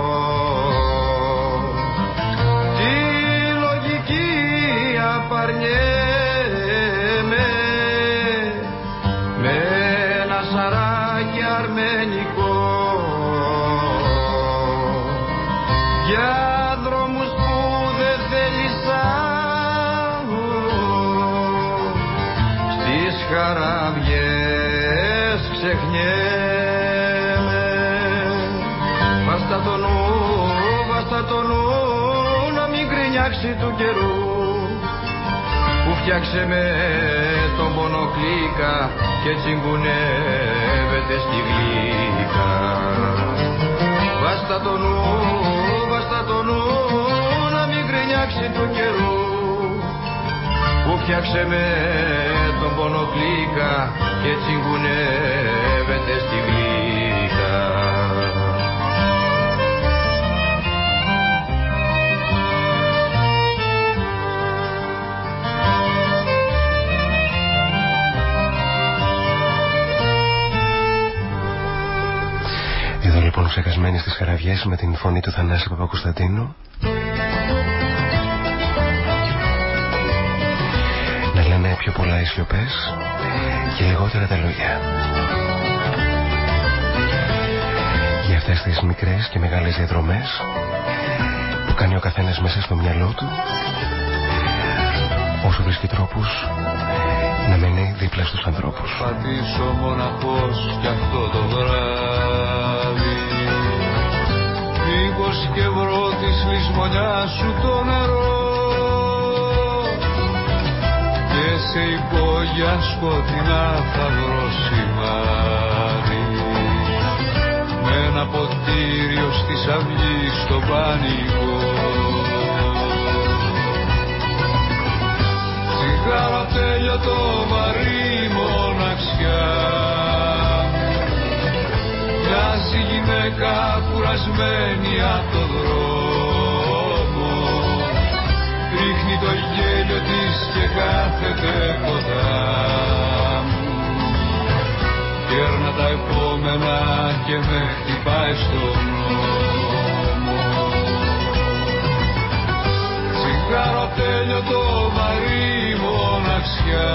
γκρινιάξει του καιρού που φτιάξε με τον πόνο κλίκα και τσιγκουνεύεται στη γλύκα. Βάστα το νου, βάστα το νου να μην γκρινιάξει του καιρού που φτιάξε με τον πόνο κλίκα και τσιγκουνεύεται στη γλύκα. Εδώ λοιπόν ψεκασμένοι στις χαραβιές με την φωνή του Θανάση Παπακουσταντίνου να λένε πιο πολλά οι σιωπές και λιγότερα τα λόγια. Για αυτές τις μικρές και μεγάλες διαδρομές που κάνει ο καθένας μέσα στο μυαλό του όσο βρίσκει τρόπους να μένει δίπλα στους ανθρώπους. Πατήσω μοναχός κι αυτό το βράδυ Μήπως και βρω της λησμονιάς σου το νερό. Και σε υπόγεια σκοτεινά θα βρω σημάδι με ένα ποτήριο στις αυγής στο πανικό Τσιγάρο τέλειο το βαρύ μοναξιά Μοιάζει γυναίκα κουρασμένη από το δρόμο. Ρίχνει το γέλιο της και κάθεται κοντά μου. Κέρνα τα επόμενα και με χτυπάει στον νόμο. Τσιγάρο τέλειο το βαρύ μοναξιά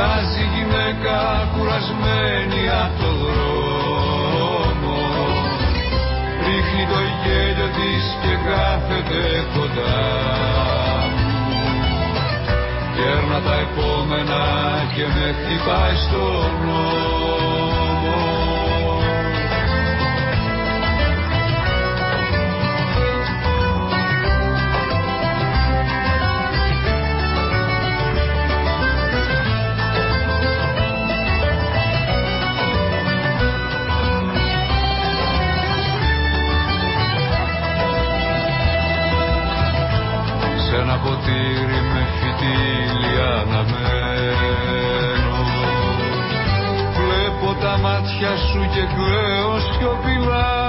Μοιάζει γυναίκα κουρασμένη από το δρόμο. Ρίχνει το γέλιο της και κάθεται κοντά. Μου Κέρνα τα επόμενα και με χτυπάει στον νόμο ποτήρι με φυτίλι αναμένω Βλέπω τα μάτια σου και κλαίω σιωπηλά.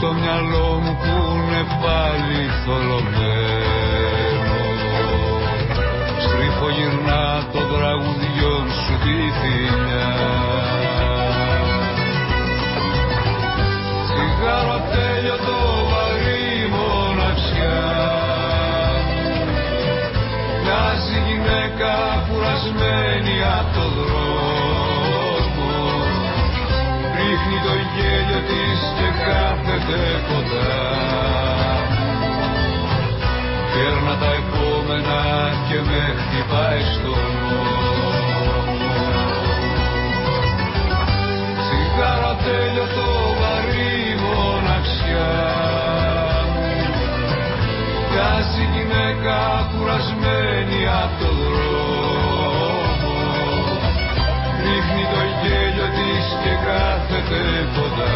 Το μυαλό μου που είναι πάλι θολωμένο. Στρίφω γυρνά το τραγουδιόν σου τη θηλιά Τσιγάρο το γυναίκα κουρασμένη από το δρόμο. Ρίχνει το γέλιο της και κάθεται κοντά. Κέρνα τα επόμενα και με χτυπάει στο νόμο. Τσιγάρο το βαρύ μοναξιά. Μοιάζει γυναίκα κουρασμένη και κάθεται κοντά.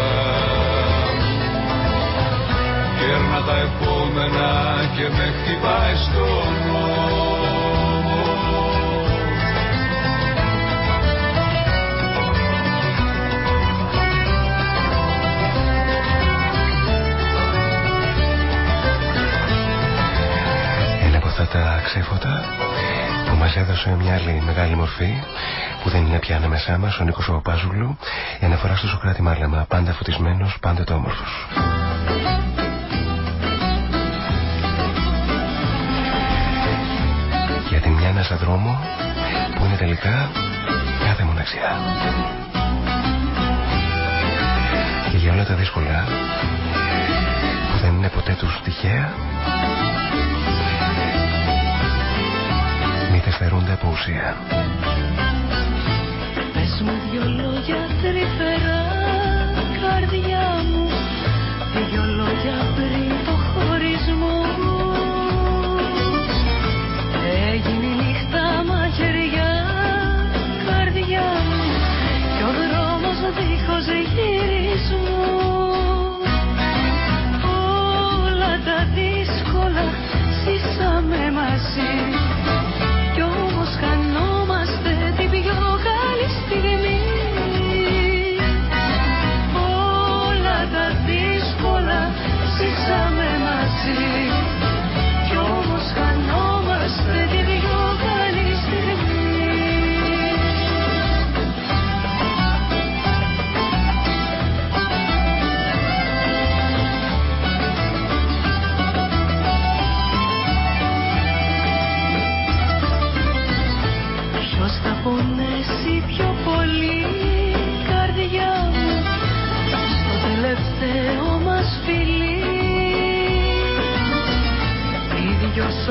Κέρνα τα επόμενα και με χτυπάει στο νόμο Ένα από αυτά τα ξέφωτα που μας έδωσε μια άλλη μεγάλη μορφή που δεν είναι πια ανάμεσά μας ο Νίκος Παπάζουλου η αναφορά στο Σοκράτη Μάλαμα πάντα φωτισμένος, πάντοτε όμορφος. Γιατί μια ένα σαν δρόμο που είναι τελικά κάθε μοναξιά. Και για όλα τα δύσκολα που δεν είναι ποτέ τους τυχαία μη θερούνται από ουσία. Πες μου δυο λόγια τρυφερά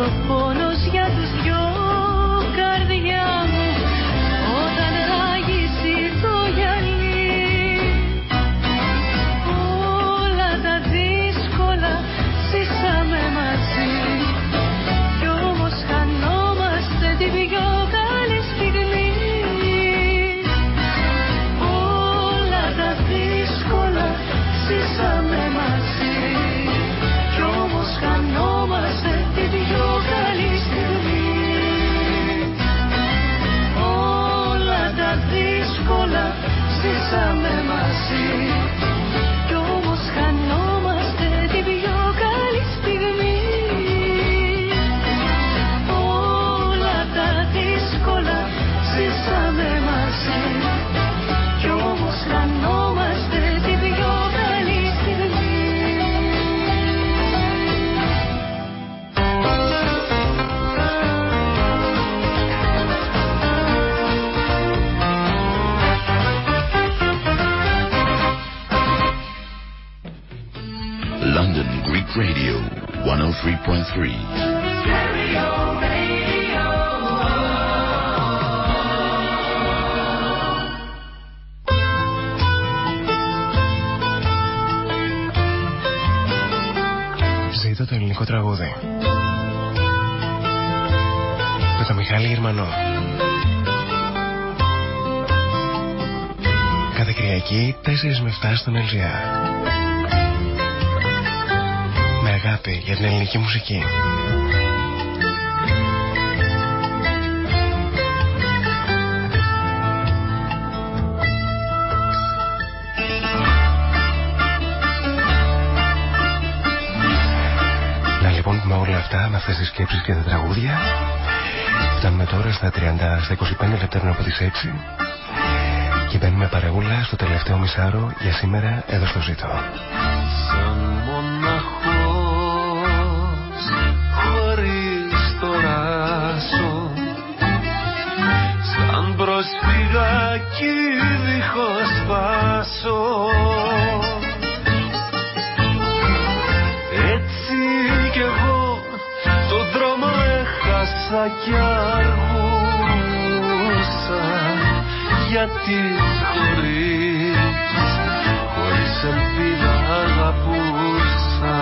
beautiful. Ζήτω το ελληνικό τραγούδι. Με τον Μιχάλη Γερμανό. Κάθε Κυριακή 4 με 7 στον LGR. Για την ελληνική μουσική. Να λοιπόν με όλα αυτά, με αυτές τις σκέψεις και τα τραγούδια φτάνουμε τώρα στα 30, στα 25 λεπτά από τις 6 και μπαίνουμε παρεγούλα στο τελευταίο μισάρο για σήμερα εδώ στο Ζήτο. Σαν προσφύγα κι δίχως πάσο Αργούσα κι αργούσα γιατί χωρίς, χωρίς ελπίδα αγαπούσα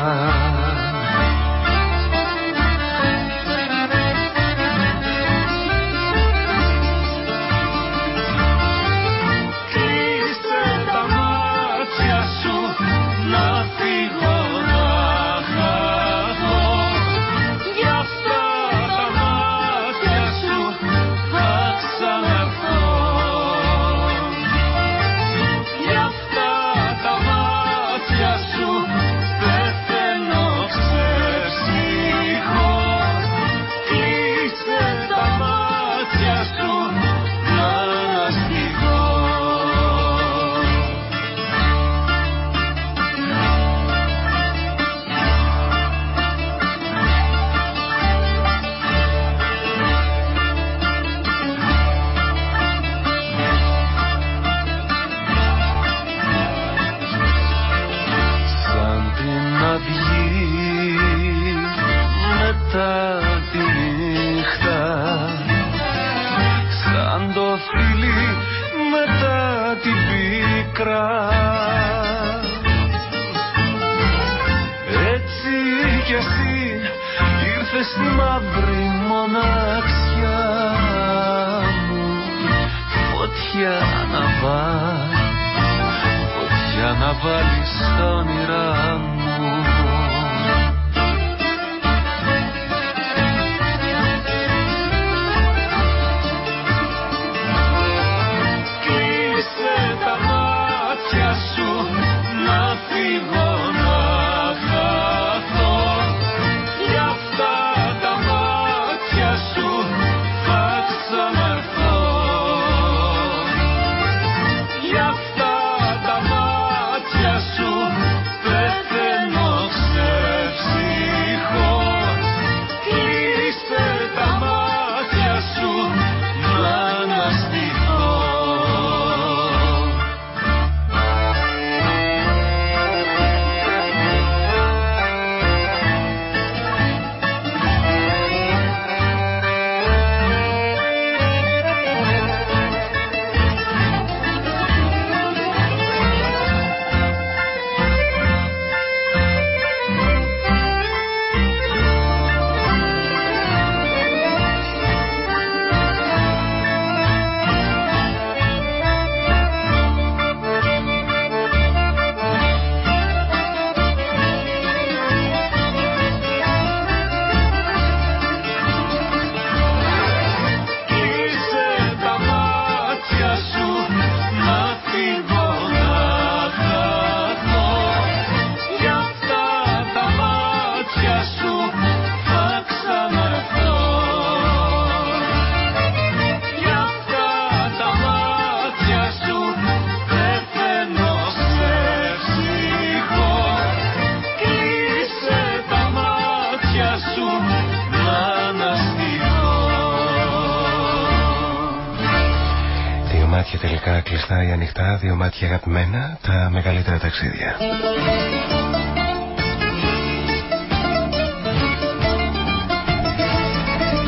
δύο μάτια αγαπημένα, τα μεγαλύτερα ταξίδια.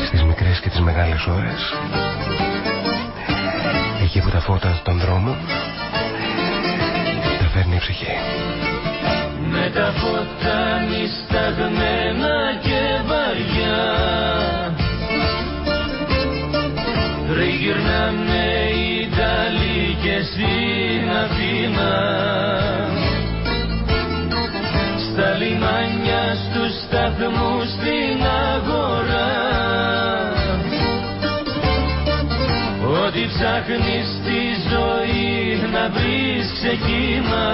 Στις μικρές και τις μεγάλες ώρες, εκεί που τα φώτα των δρόμων τα φέρνει η ψυχή. Με τα φώτα νησταγμένα και βαριά Τριγυρνάνε Αθήνα. Στα λιμάνια στους σταθμούς στην αγορά. Ό,τι ψάχνεις στη ζωή να βρεις ξεκίμα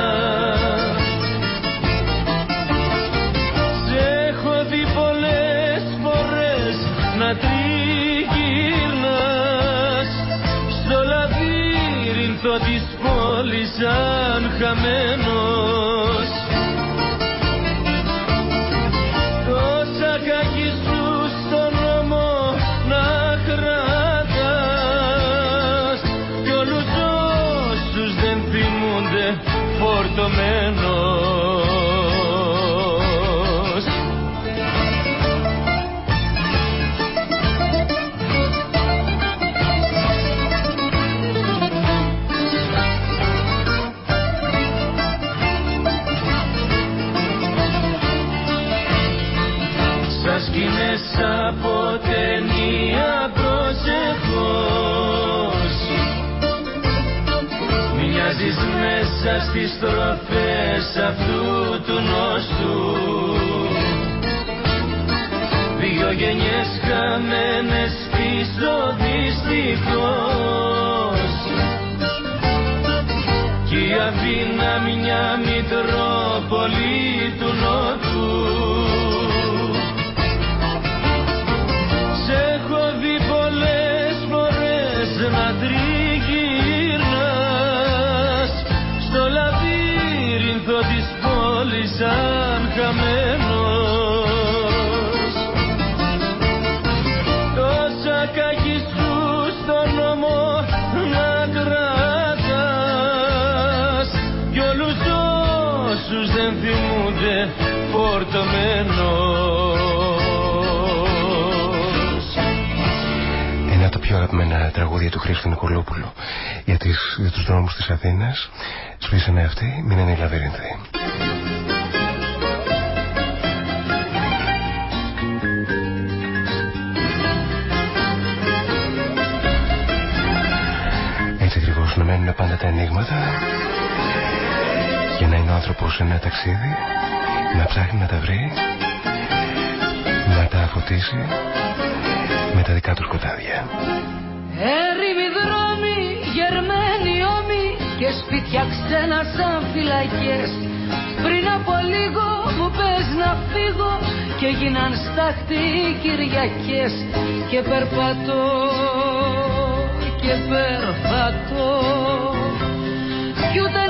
σαν χαμένος στις στροφές αυτού του νόστου Δυο γενιές χαμένες πίσω δυστυχώς. Κι η Αθήνα μια μητρόπολη του Νότου πιο αγαπημένα τραγούδια του Χρήστο Νικολόπουλου για, τις, για τους δρόμους της Αθήνας σβήσανε αυτοί, μην είναι οι λαβύρινθοι. Έτσι ακριβώς να μένουν πάντα τα ενίγματα για να είναι ο άνθρωπος σε ένα ταξίδι να ψάχνει να τα βρει να τα φωτίσει με τα δικά του σκοτάδια. Έρημοι δρόμοι, γερμένοι ώμοι και σπίτια ξένα σαν φυλακές. Πριν από λίγο μου πες να φύγω και γίναν στάχτη Κυριακές. Και περπατώ και περπατώ. Κι ούτε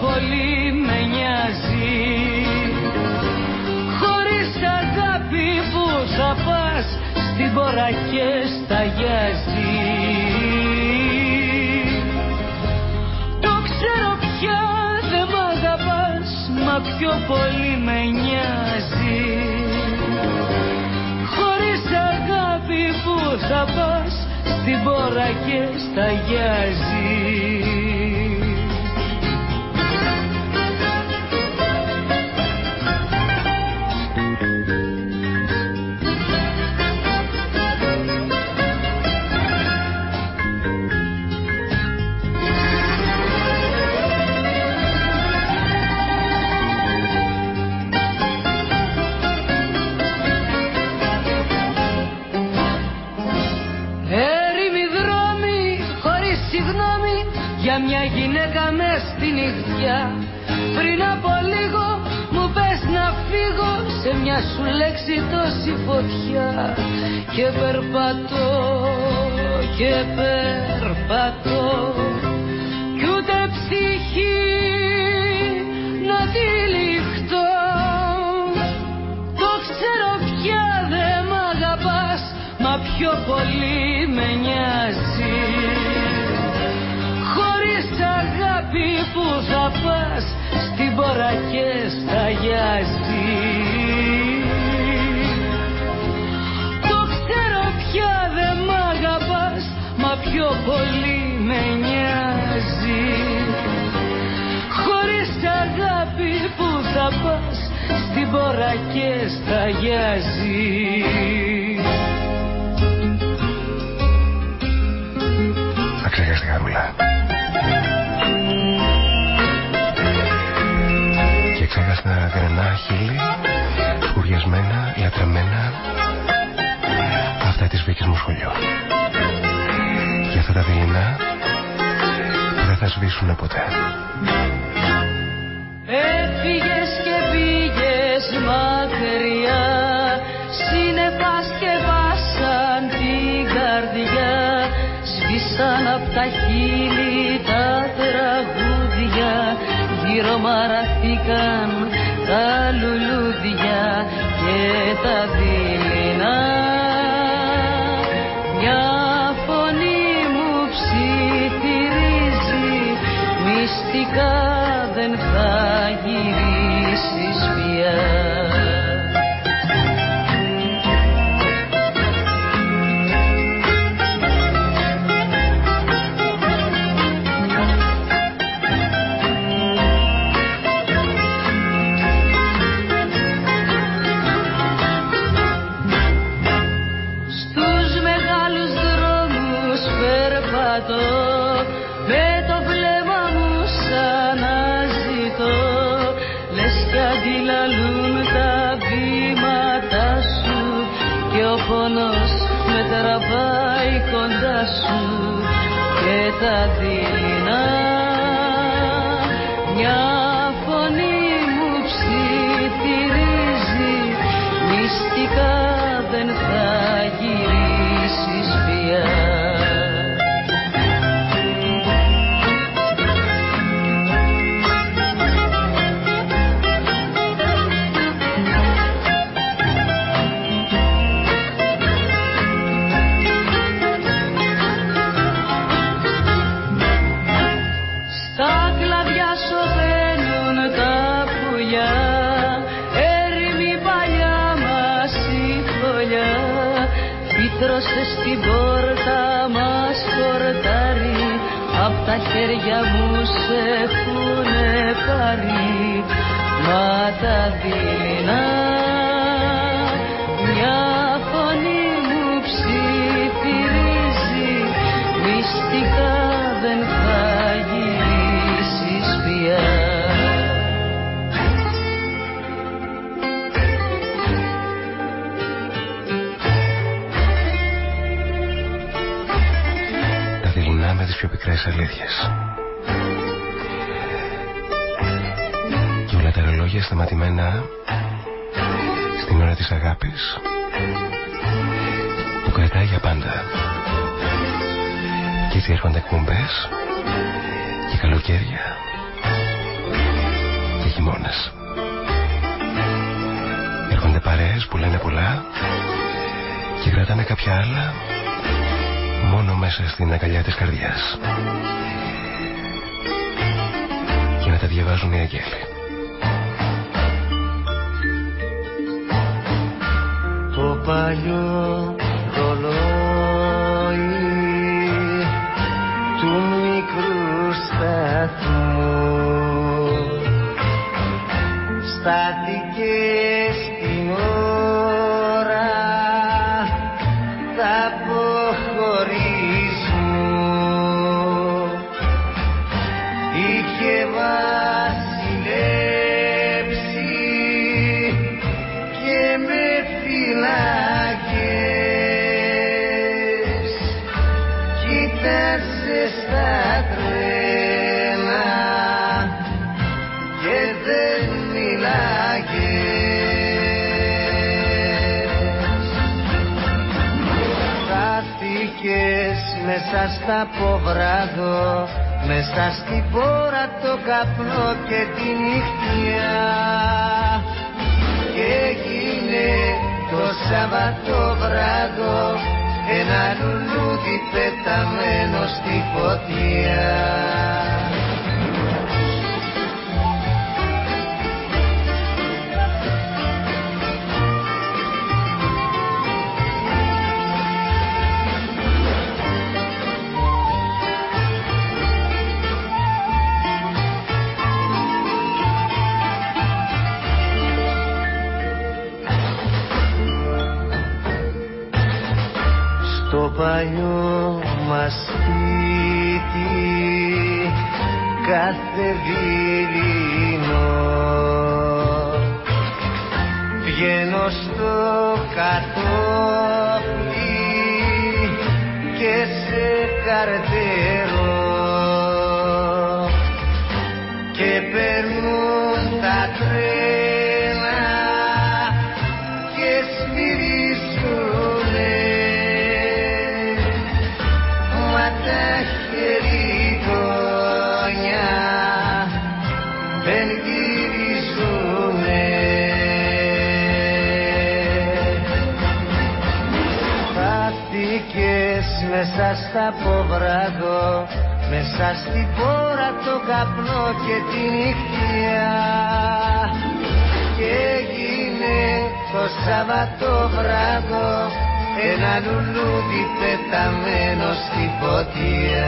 πολύ με νοιάζει. Χωρίς αγάπη που θα πας στην πορά και σταγιάζει το ξέρω πια δεν μ' αγαπάς μα πιο πολύ με νοιάζει. Χωρίς αγάπη που θα πας στην πορά και σταγιάζει Έρημοι μια σου λέξη τόση φωτιά. Και περπατώ και περπατώ πιο πολύ με νοιάζει Χωρίς αγάπη που θα πας στην πορά και σταγιάζει Αξέχαστη χαρούλα. Και ξέχασα τα γρανά χείλη, σκουριασμένα, λατρεμένα, αυτά της βίκης μου σχολείου. Και αυτά τα δειλινά που δεν θα σβήσουν ποτέ. Έφυγες και πήγες μακριά Σύννεφα σκεπάσαν την καρδιά Σβήσαν απ' τα χείλη τα τραγούδια Γύρω μαραθήκαν τα λουλούδια και τα δειλινά μυστικά και τα δειλινά μια φωνή μου ψιθυρίζει μυστικά δεν θα γυρίσεις πια χέρια μου σε έχουνε πάρει. Μα τα δειλινά πιο πικρές αλήθειες. Και όλα τα ρολόγια σταματημένα στην ώρα της αγάπης που κρατάει για πάντα. Και έτσι έρχονται κουμπές και καλοκαίρια και χειμώνας. Έρχονται παρέες που λένε πολλά και κρατάνε κάποια άλλα μόνο μέσα στην αγκαλιά της καρδιάς και να τα διαβάζουν οι αγγέλοι. Το παλιό ρολόι του μικρού σταθμού στάθηκε μέσα στα ποβράδο μέσα στην πόρα το καπνό και τη νυχτιά και έγινε το Σαββατοβράδο ένα λουλούδι πεταμένο στη φωτιά παλιό μας σπίτι κάθε δειλινό βγαίνω στο κατόφλι και σε καρτερώ στα ποβράδο μέσα στην πόρα το καπνό και τη νυχτιά και έγινε το Σαββατόβραδο ένα λουλούδι πεταμένο στη φωτιά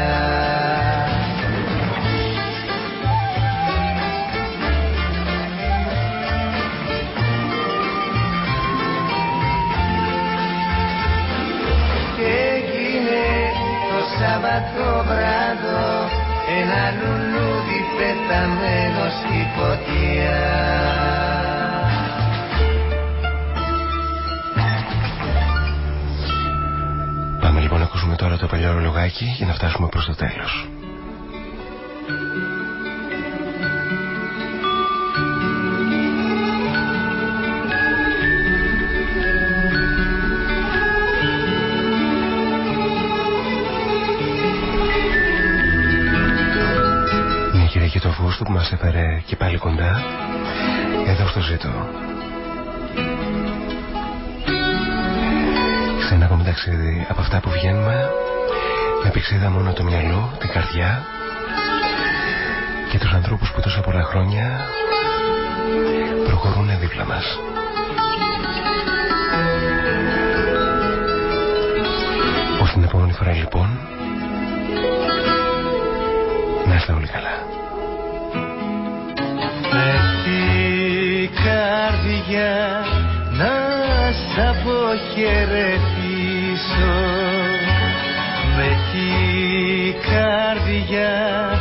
ένα λουλούδι πεταμένο στη φωτιά Πάμε λοιπόν να ακούσουμε τώρα το παλιό ορολογάκι για να φτάσουμε προς το τέλος. Αυγούστου που μας έφερε και πάλι κοντά εδώ στο ζήτο. Σε ένα ακόμη ταξίδι από αυτά που βγαίνουμε με πηξίδα μόνο το μυαλό, την καρδιά και τους ανθρώπους που τόσα πολλά χρόνια προχωρούν δίπλα μας. Ως την επόμενη φορά λοιπόν καρδιά να σ' αποχαιρετήσω. Με τη καρδιά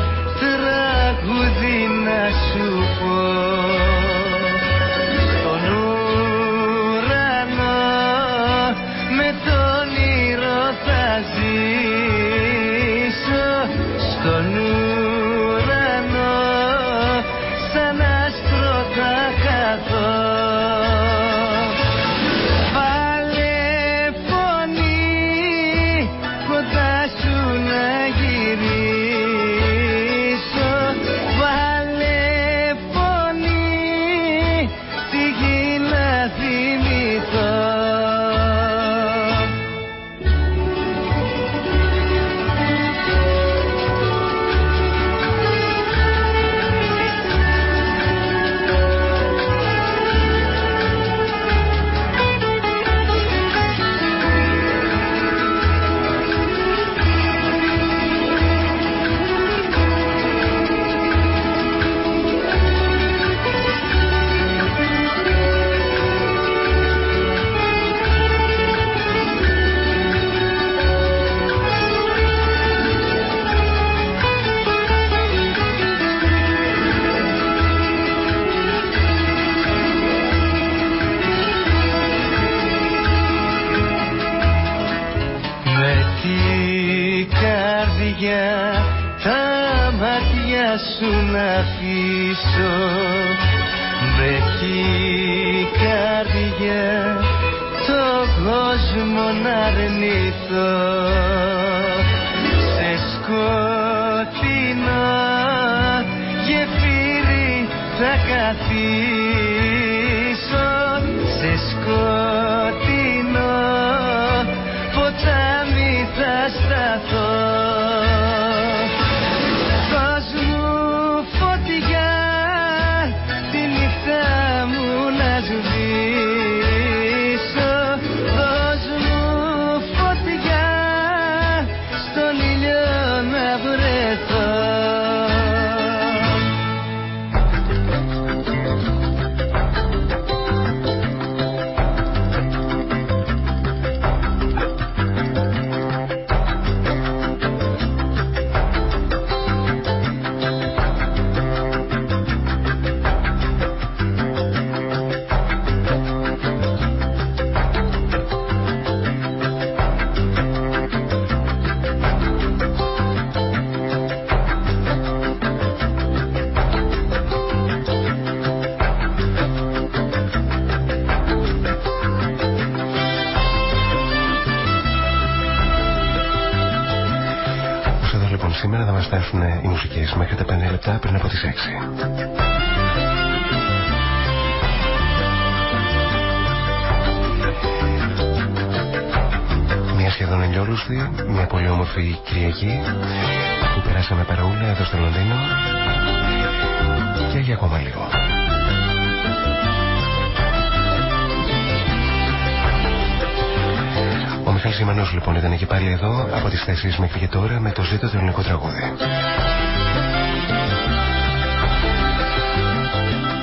Ο Μιχάλης Ιμανός λοιπόν ήταν και πάλι εδώ από τις 4 μέχρι και τώρα με το ζήτο του ελληνικό τραγούδι.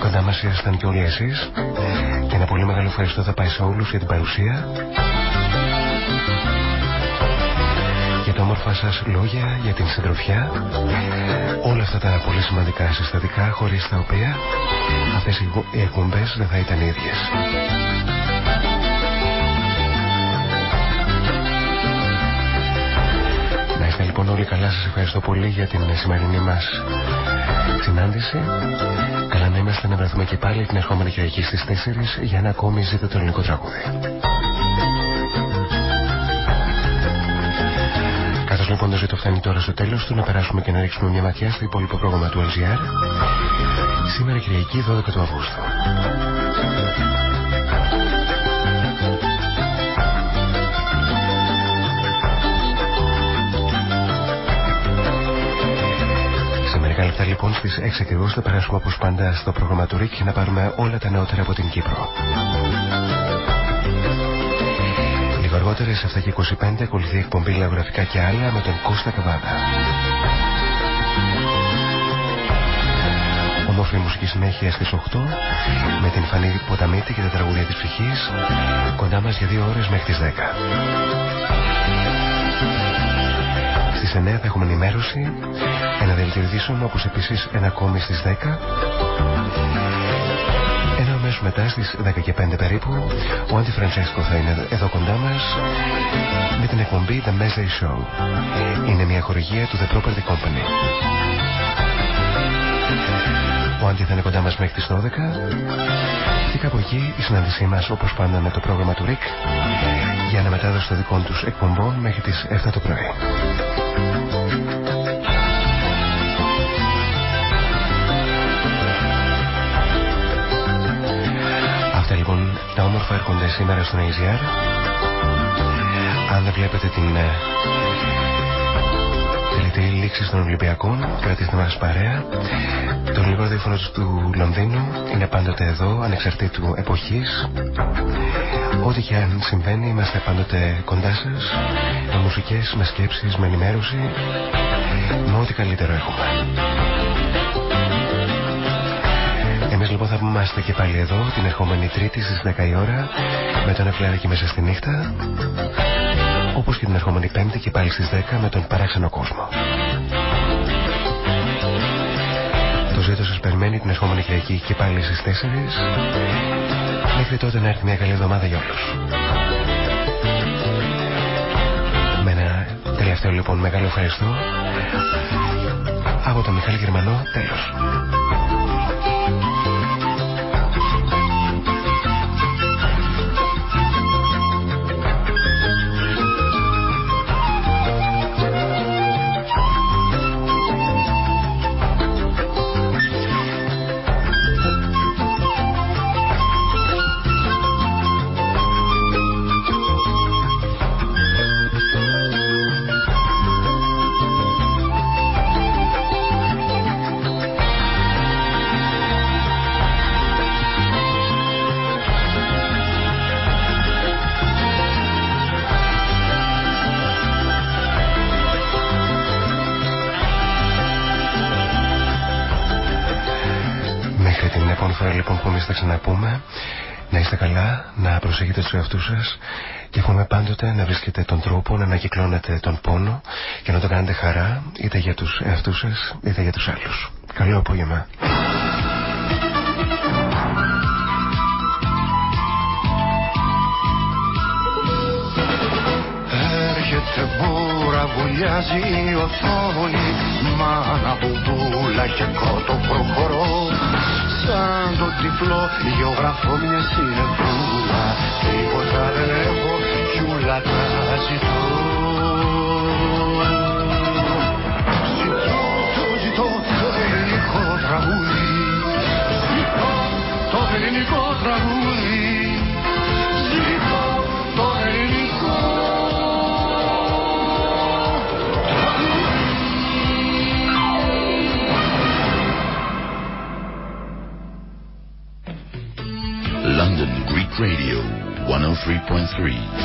Κοντά μας ήσασταν και όλοι εσείς και ένα πολύ μεγάλο ευχαριστώ θα πάει σε όλους για την παρουσία για τα όμορφα σας λόγια, για την συντροφιά όλα αυτά τα πολύ σημαντικά συστατικά χωρίς τα οποία αυτές οι εκπομπές δεν θα ήταν ίδιες. Λοιπόν όλοι καλά, σας ευχαριστώ πολύ για την σημερινή μας συνάντηση. Καλά να είμαστε να βρεθούμε και πάλι την ερχόμενη Κυριακή στις 4 για ένα ακόμη ζήτο το ελληνικό τραγούδι. Καθώς λοιπόν το ζήτο φτάνει τώρα στο τέλος του να περάσουμε και να ρίξουμε μια ματιά στο υπόλοιπο πρόγραμμα του LGR σήμερα Κυριακή 12 του Αυγούστου. Λεπτά λοιπόν στις 6 ακριβώς θα περάσουμε όπως πάντα στο πρόγραμμα του Ρίκ και να πάρουμε όλα τα νεότερα από την Κύπρο. Λίγο αργότερα σε αυτά και 25 ακολουθεί εκπομπή λαογραφικά και άλλα με τον Κώστα Καβάδα. Ομόρφη μουσική συνέχεια στις 8 με την Φανή Ποταμίτη και τα τραγούδια της ψυχής κοντά μας για δύο ώρες μέχρι τις 10. Στις 9 θα έχουμε ενημέρωση, ένα δελτίο ειδήσεων όπως επίσης ένα ακόμη στις 10. Ένα αμέσως μετά στις 10 και 5 περίπου ο Άντι Φραντσέσκο θα είναι εδώ κοντά μας με την εκπομπή The Message Show. Είναι μια χορηγία του The Property Company. Ο Άντι θα είναι κοντά μας μέχρι τις 12 και κάπου εκεί η συνάντησή μας όπως πάντα με το πρόγραμμα του Rick για αναμετάδοση των δικών τους εκπομπών μέχρι τις 7 το πρωί. Όμορφα έρχονται σήμερα στον AZR. Αν δεν βλέπετε την ε, τελετή λήξη των Ολυμπιακών, κρατήστε μας παρέα. Το λίγο ραδιόφωνο του Λονδίνου είναι πάντοτε εδώ, ανεξαρτήτου εποχής. Ό,τι και αν συμβαίνει, είμαστε πάντοτε κοντά σας, με μουσικές, με σκέψεις, με ενημέρωση, με ό,τι καλύτερο έχουμε. Εμείς λοιπόν θα είμαστε και πάλι εδώ την ερχόμενη Τρίτη στις 10 η ώρα με τον Εφλάρακι μέσα στη νύχτα όπως και την ερχόμενη Πέμπτη και πάλι στις 10 με τον παράξενο κόσμο. Το ζήτο σας περιμένει την ερχόμενη Κυριακή και πάλι στις 4 μέχρι τότε να έρθει μια καλή εβδομάδα για όλους. Με ένα τελευταίο λοιπόν μεγάλο ευχαριστώ από τον Μιχάλη Γερμανό τέλος. Προσέχετε στους εαυτούς σας και έχουμε πάντοτε να βρίσκετε τον τρόπο να ανακυκλώνετε τον πόνο και να το κάνετε χαρά είτε για τους εαυτούς σας είτε για τους άλλους. Καλό απόγευμα. Έρχεται μπούρα, βουλιάζει η οθόνη Μάνα μπουμπούλα και κότο προχωρώ Σαν το τυφλό γεωγραφώ μια συνεφούλα. Τίποτα δεν έχω κι ούλα τα ζητώ. Ζητώ, το ζητώ το ελληνικό τραγούδι. Ζητώ το ελληνικό τραγούδι Three point three.